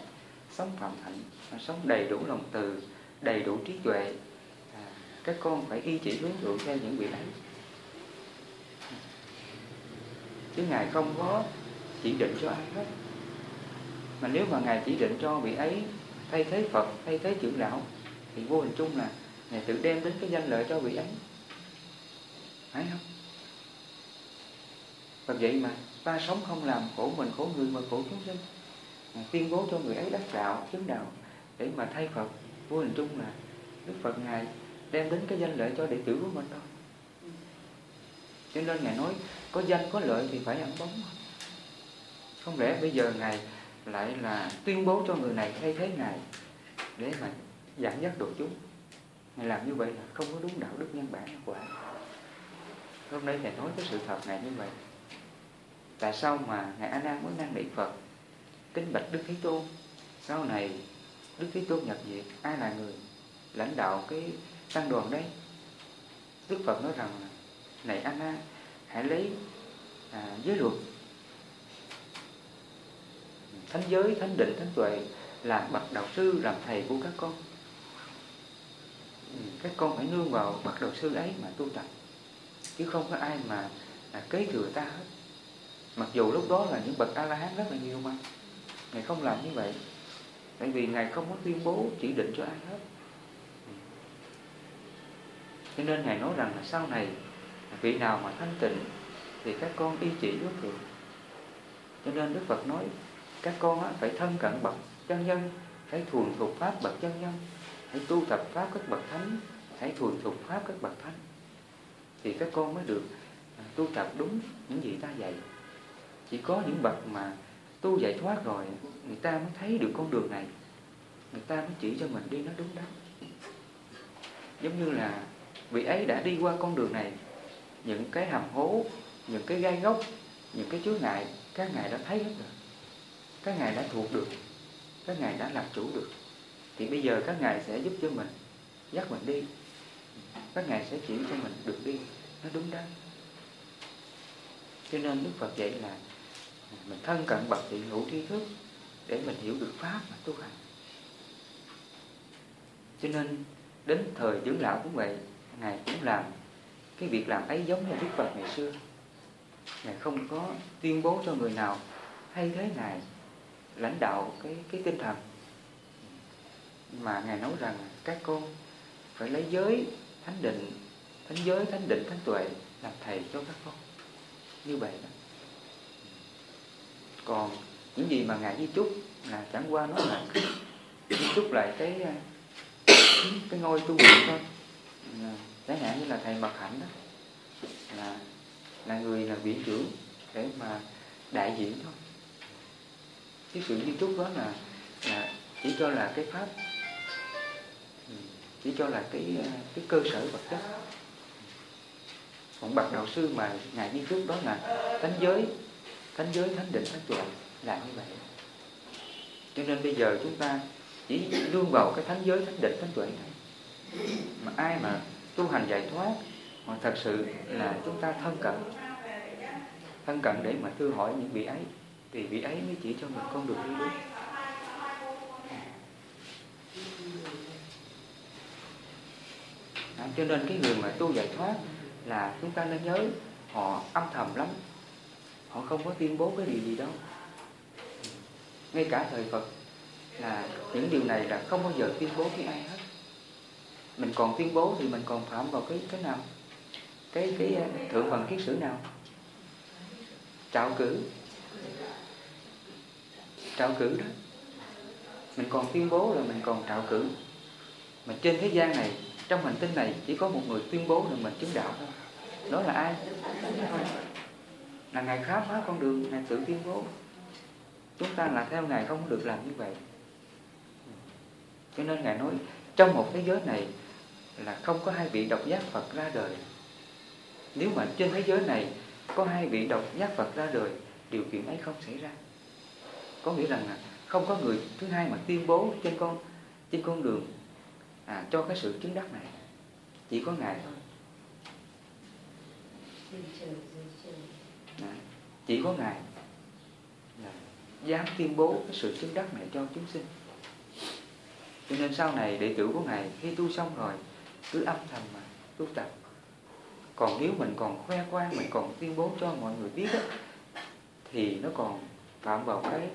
[SPEAKER 1] sống phạm hạnh sống đầy đủ lòng từ đầy đủ trí tuệ các con phải y chỉ hướng thượng theo những vị ấy chứ ngài không có chỉ định cho ai hết. Mà nếu mà ngài chỉ định cho vị ấy thay thế phật thay thế trưởng lão thì vô hình chung là ngài tự đem đến cái danh lợi cho vị ấy. Phải không? Và vậy mà ta sống không làm khổ mình khổ người mà khổ chúng sinh. À, tuyên bố cho người ấy đắc đạo chứng đạo để mà thay Phật. Vô hình chung là Đức Phật ngài đem đến cái danh lợi cho đệ tử của mình thôi cho nên ngài nói, có danh, có lợi thì phải ẩn bóng. Không lẽ bây giờ ngài lại là tuyên bố cho người này thay thế ngài để mà dẫn dắt độ chúng? Ngài làm như vậy là không có đúng đạo đức nhân bản quả hôm nay ngài nói cái sự thật này như vậy. Tại sao mà ngài Anna mới năng bị phật, kính bạch đức thế tôn? Sau này đức thế tôn nhập diệt, ai là người lãnh đạo cái tăng đoàn đấy. Đức phật nói rằng này Anna hãy lấy à, giới luật. Thánh giới thánh định thánh tuệ là bậc đạo sư làm thầy của các con. Ừ, các con phải nương vào bậc đạo sư ấy mà tu tập. Chứ không có ai mà à, kế thừa ta hết. Mặc dù lúc đó là những bậc a la hán rất là nhiều mà. Ngài không làm như vậy. Tại vì ngài không có tuyên bố chỉ định cho ai hết cho nên ngài nói rằng là sau này, vị nào mà thanh tịnh thì các con y chỉ Đức thượng. Cho nên đức phật nói, các con phải thân cận bậc chân nhân, hãy thuần thuộc pháp bậc chân nhân, hãy tu tập pháp các bậc thánh, hãy thuần thuộc pháp các bậc thánh. Thì các con mới được à, tu tập đúng những gì ta dạy. Chỉ có những bậc mà tu giải thoát rồi, người ta mới thấy được con đường này. Người ta mới chỉ cho mình đi nó đúng đắn. Giống như là vị ấy đã đi qua con đường này. Những cái hầm hố, những cái gai gốc những cái chướng ngại, các ngài đã thấy hết rồi. Các ngài đã thuộc được, các ngài đã làm chủ được. Thì bây giờ các ngài sẽ giúp cho mình, dắt mình đi. Các ngài sẽ chỉ cho mình được đi, nó đúng đắn. Cho nên đức phật dạy là mình thân cận bậc thiện hữu tri thức để mình hiểu được pháp mà tu hành. Cho nên đến thời dưỡng lão cũng vậy ngài cũng làm cái việc làm ấy giống như đức phật ngày xưa. Ngài không có tuyên bố cho người nào thay thế ngài, lãnh đạo cái cái tinh thần. Mà ngài nói rằng các con phải lấy giới thánh định, thánh giới, thánh định, thánh tuệ làm thầy cho các con. Như vậy đó. Còn những gì mà ngài di trúc là chẳng qua nó là di trúc lại cái à, cái ngôi tu viện thôi. Dạ. chẳng hạn như là thầy mật hạnh đó, là là người là viện trưởng để mà đại diện thôi. Cái sự di chút đó là là chỉ cho là cái pháp ừ, chỉ cho là cái cái cơ sở vật chất. Còn bậc đạo sư mà ngài di chúc đó là thánh giới thánh giới, thánh định, thánh tuệ, là như vậy. Cho nên bây giờ chúng ta chỉ luôn vào cái thánh giới, thánh định, thánh tuệ này mà ai mà tu hành giải thoát mà thật sự là chúng ta thân cận. Thân cận để mà thưa hỏi những vị ấy thì vị ấy mới chỉ cho mình con đường đi đúng à, cho nên cái người mà tu giải thoát là chúng ta nên nhớ họ âm thầm lắm. Họ không có tuyên bố cái điều gì đâu. Ngay cả thời Phật là những điều này là không bao giờ tuyên bố với ai hết mình còn tuyên bố thì mình còn phạm vào cái cái nào? Cái cái ờ, thượng phần kiết sử nào? Trạo cử. Trạo cử đó. Mình còn tuyên bố là mình còn trạo cử. Mà trên thế gian này, trong hành tinh này chỉ có một người tuyên bố là mình chứng đạo thôi. Đó là ai? Là ngài khám phá con đường, ngài tự tuyên bố. Chúng ta là theo ngài không được làm như vậy. Cho nên ngài nói, trong một thế giới này là không có hai vị độc giác Phật ra đời. Nếu mà trên thế giới này có hai vị độc giác Phật ra đời điều kiện ấy không xảy ra. Có nghĩa rằng là không có người thứ hai mà tuyên bố trên con trên con đường à, cho cái sự chứng đắc này. Chỉ có ngài thôi. À, chỉ có ngài là dám tuyên bố cái sự chứng đắc này cho chúng sinh. Cho nên sau này đệ tử của ngài khi tu xong rồi cứ âm thầm mà tu tập. Còn nếu mình còn khoe khoang mình còn tuyên bố cho mọi người biết đó, thì nó còn phạm vào cái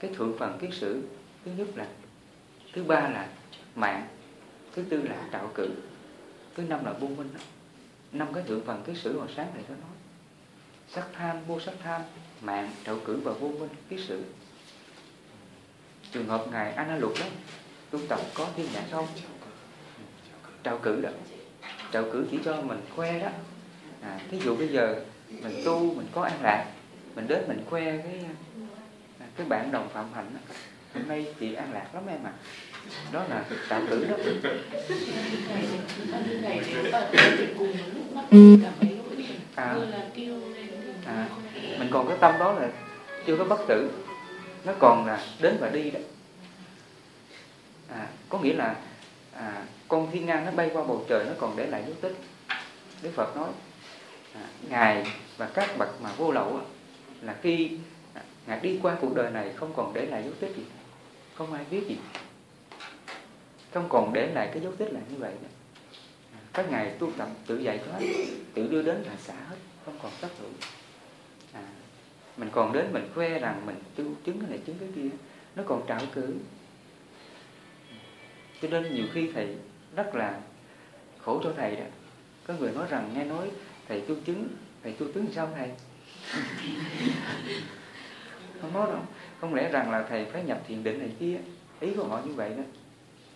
[SPEAKER 1] cái thượng phần kiết sử thứ nhất là thứ ba là mạng thứ tư là trạo cử thứ năm là buông minh năm cái thượng phần kiết sử hồi sáng này có nói. Sắc tham vô sắc tham mạng trạo cử và vô minh kiết sử trường hợp ngài Ana đó tu tập có thiên nhãn không? Trao cử đó. Trao cử chỉ cho mình khoe đó. À, ví dụ bây giờ mình tu mình có an lạc mình đến mình khoe cái à, cái bạn đồng phạm hạnh đó. hôm nay chị an lạc lắm em à đó là trao cử đó. À, à, mình còn cái tâm đó là chưa có bất tử. Nó còn là đến và đi đó. À, có nghĩa là à, con thiên nga nó bay qua bầu trời nó còn để lại dấu tích. Đức Phật nói à, ngài và các bậc mà vô lậu là khi à, ngài đi qua cuộc đời này không còn để lại dấu tích gì không ai biết gì. Không còn để lại cái dấu tích là như vậy nữa. À, các ngài tu tập tự dạy thoát tự đưa đến là xã hết không còn tác hữu à, mình còn đến mình khoe rằng mình tu chứng cái này chứng cái kia nó còn trạo cử. Cho nên nhiều khi thầy rất là khổ cho thầy đó. Có người nói rằng nghe nói thầy tu chứng thầy tu chứng sao thầy? Không nói đâu. Không lẽ rằng là thầy phải nhập thiền định này kia? Ý của họ như vậy đó.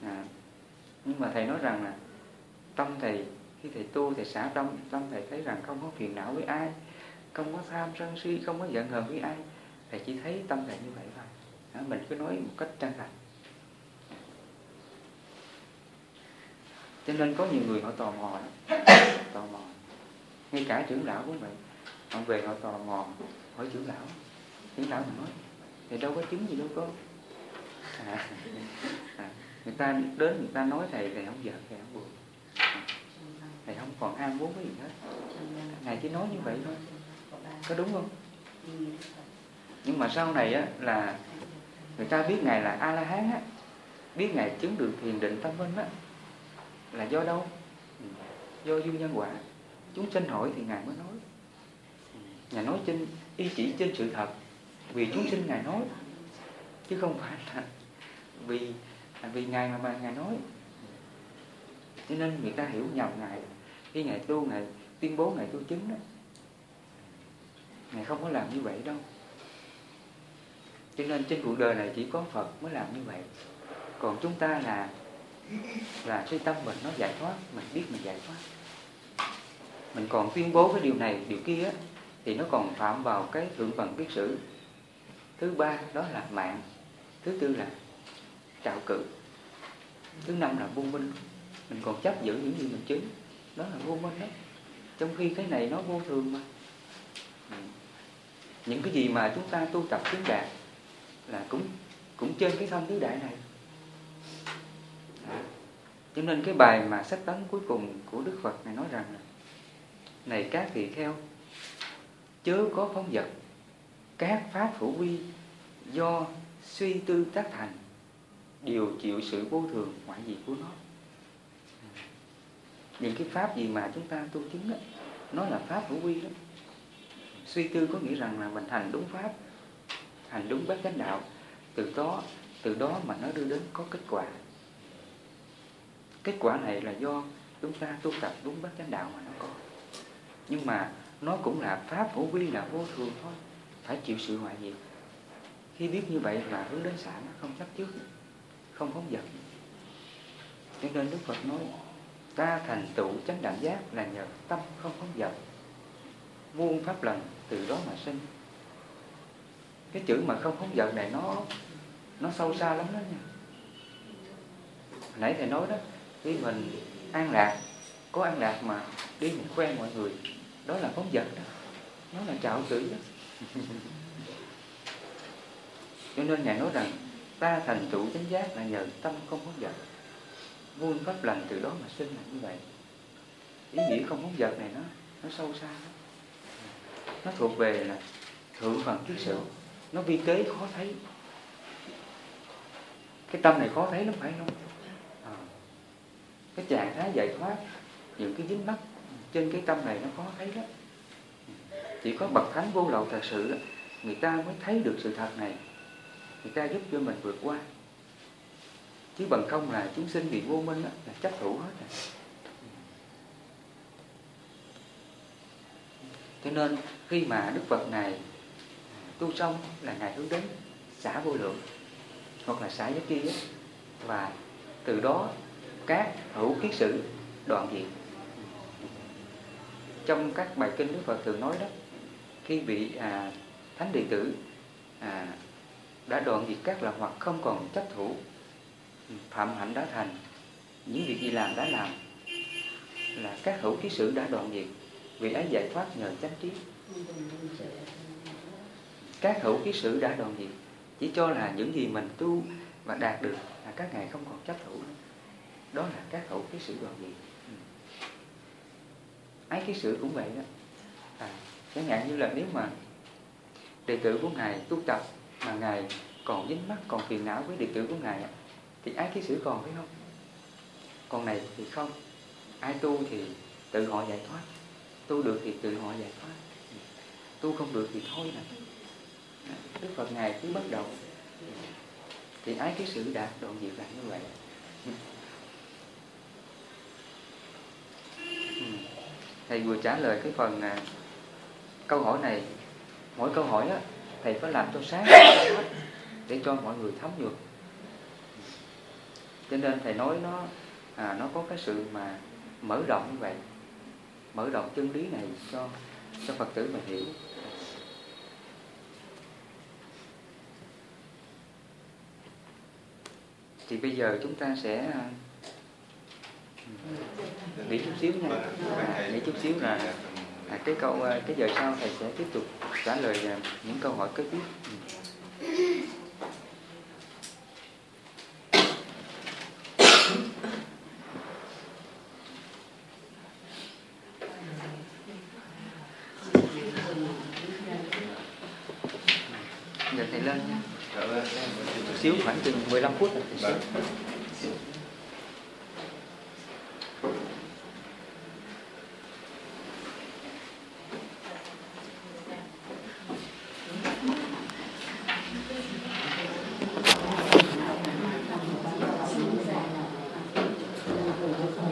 [SPEAKER 1] À, nhưng mà thầy nói rằng là tâm thầy khi thầy tu thầy xả tâm tâm thầy thấy rằng không có phiền não với ai không có tham sân si không có giận hờn với ai thầy chỉ thấy tâm thầy như vậy thôi. À, mình cứ nói một cách chân thành. Cho nên có nhiều người họ tò mò tò mò. Ngay cả trưởng lão cũng vậy. Họ về họ tò mò. Hỏi trưởng lão. Trưởng lão nói thì đâu có chứng gì đâu có à, à, người ta đến người ta nói thầy thầy không giận thầy không buồn. Thầy không còn ham muốn cái gì hết. Ngài chỉ nói như vậy thôi. Có đúng không? Nhưng mà sau này á là người ta biết ngài là a la hán á. Biết ngài chứng được thiền định tâm minh á là do đâu? Ừ. Do duyên nhân quả. Chúng sinh hỏi thì ngài mới nói. Ngài nói trên y chỉ trên sự thật. Vì chúng sinh ngài nói. Chứ không phải là vì vì ngài mà, mà ngài nói. Cho nên người ta hiểu nhầm ngài. Khi ngài tu ngài tuyên bố ngài tu chứng đó. Ngài không có làm như vậy đâu. Cho nên trên cuộc đời này chỉ có phật mới làm như vậy. Còn chúng ta là là cái tâm mình nó giải thoát, mình biết mình giải thoát. Mình còn tuyên bố cái điều này, điều kia thì nó còn phạm vào cái thượng phần biết sử thứ ba đó là mạng, thứ tư là trạo cử, thứ năm là vô minh. Mình còn chấp giữ những gì mình chứng, đó là vô minh đó. Trong khi cái này nó vô thường mà. Những cái gì mà chúng ta tu tập chứng đạt là cũng cũng trên cái thân tứ đại này cho nên cái bài mà sách tấn cuối cùng của Đức Phật này nói rằng này các tỳ kheo chớ có phóng vật các pháp hữu vi do suy tư tác thành đều chịu sự vô thường ngoại gì của nó. Những cái pháp gì mà chúng ta tu chứng đó, nó là pháp hữu vi đó. Suy tư có nghĩa rằng là mình hành đúng pháp hành đúng bát chánh đạo. Từ đó từ đó mà nó đưa đến có kết quả kết quả này là do chúng ta tu tập đúng bát chánh đạo mà nó có. Nhưng mà nó cũng là pháp hữu vi là vô thường thôi. Phải chịu sự hoại diệt khi biết như vậy là hướng đến xả nó không chấp trước, không phóng dật cho nên đức phật nói, ta thành tựu chánh đẳng giác là nhờ tâm không phóng dật muôn pháp lần từ đó mà sinh. Cái chữ mà không phóng dật này nó nó sâu xa lắm đó nha. Nãy thầy nói đó khi mình an lạc, có an lạc mà đi mình quen mọi người, đó là phóng dật đó. Nó là trạo tử. đó. Cho nên ngài nói rằng, ta thành tựu chánh giác là nhờ tâm không phóng dật muôn pháp lành từ đó mà sinh là như vậy. Ý nghĩa không phóng dật này nó nó sâu xa đó. nó thuộc về là thượng phần kiết sự. Nó vi kế khó thấy. Cái tâm này khó thấy lắm phải không? Cái trạng thái giải thoát những cái dính mắc trên cái tâm này nó có thấy đó chỉ có bậc thánh vô lậu thật sự người ta mới thấy được sự thật này. Người ta giúp cho mình vượt qua. Chứ bằng không là chúng sinh bị vô minh đó, là chấp thủ hết rồi. cho nên khi mà đức phật này à, tu xong là ngài hướng đến xả vô lượng hoặc là xả giác kia. Và từ đó các hữu kiết sử đoạn diệt trong các bài kinh đức phật thường nói đó khi bị à, thánh đệ tử à, đã đoạn diệt các là hoặc không còn chấp thủ phạm hạnh đã thành những việc gì làm đã làm là các hữu ký sử đã đoạn diệt vì ấy giải thoát nhờ chánh trí. Các hữu ký sử đã đoạn diệt chỉ cho là những gì mình tu và đạt được là các ngài không còn chấp thủ. nữa đó là các hữu ký sử đoạn diệt ừ. ái ký sử cũng vậy đó. À, chẳng hạn như là nếu mà đệ tử của ngài tu tập mà ngài còn dính mắc còn phiền não với đệ tử của ngài thì ái ký sử còn phải không? Còn này thì không. Ai tu thì tự họ giải thoát. Tu được thì tự họ giải thoát. Tu không được thì thôi nè đức phật ngài cứ bắt đầu thì ái cái sự đạt đoạn diệt là như vậy thầy vừa trả lời cái phần à, câu hỏi này. Mỗi câu hỏi á thầy phải làm cho sáng để cho mọi người thấm được cho nên thầy nói nó à, nó có cái sự mà mở rộng như vậy mở rộng chân lý này cho cho phật tử mà hiểu. Thì bây giờ chúng ta sẽ à, à, nghỉ chút xíu nha. À, nghỉ chút xíu là à, cái câu à, cái giờ sau thầy sẽ tiếp tục trả lời à, những câu hỏi kế tiếp. Giờ thầy lên nha. Chút xíu khoảng chừng 15 phút là thầy sẽ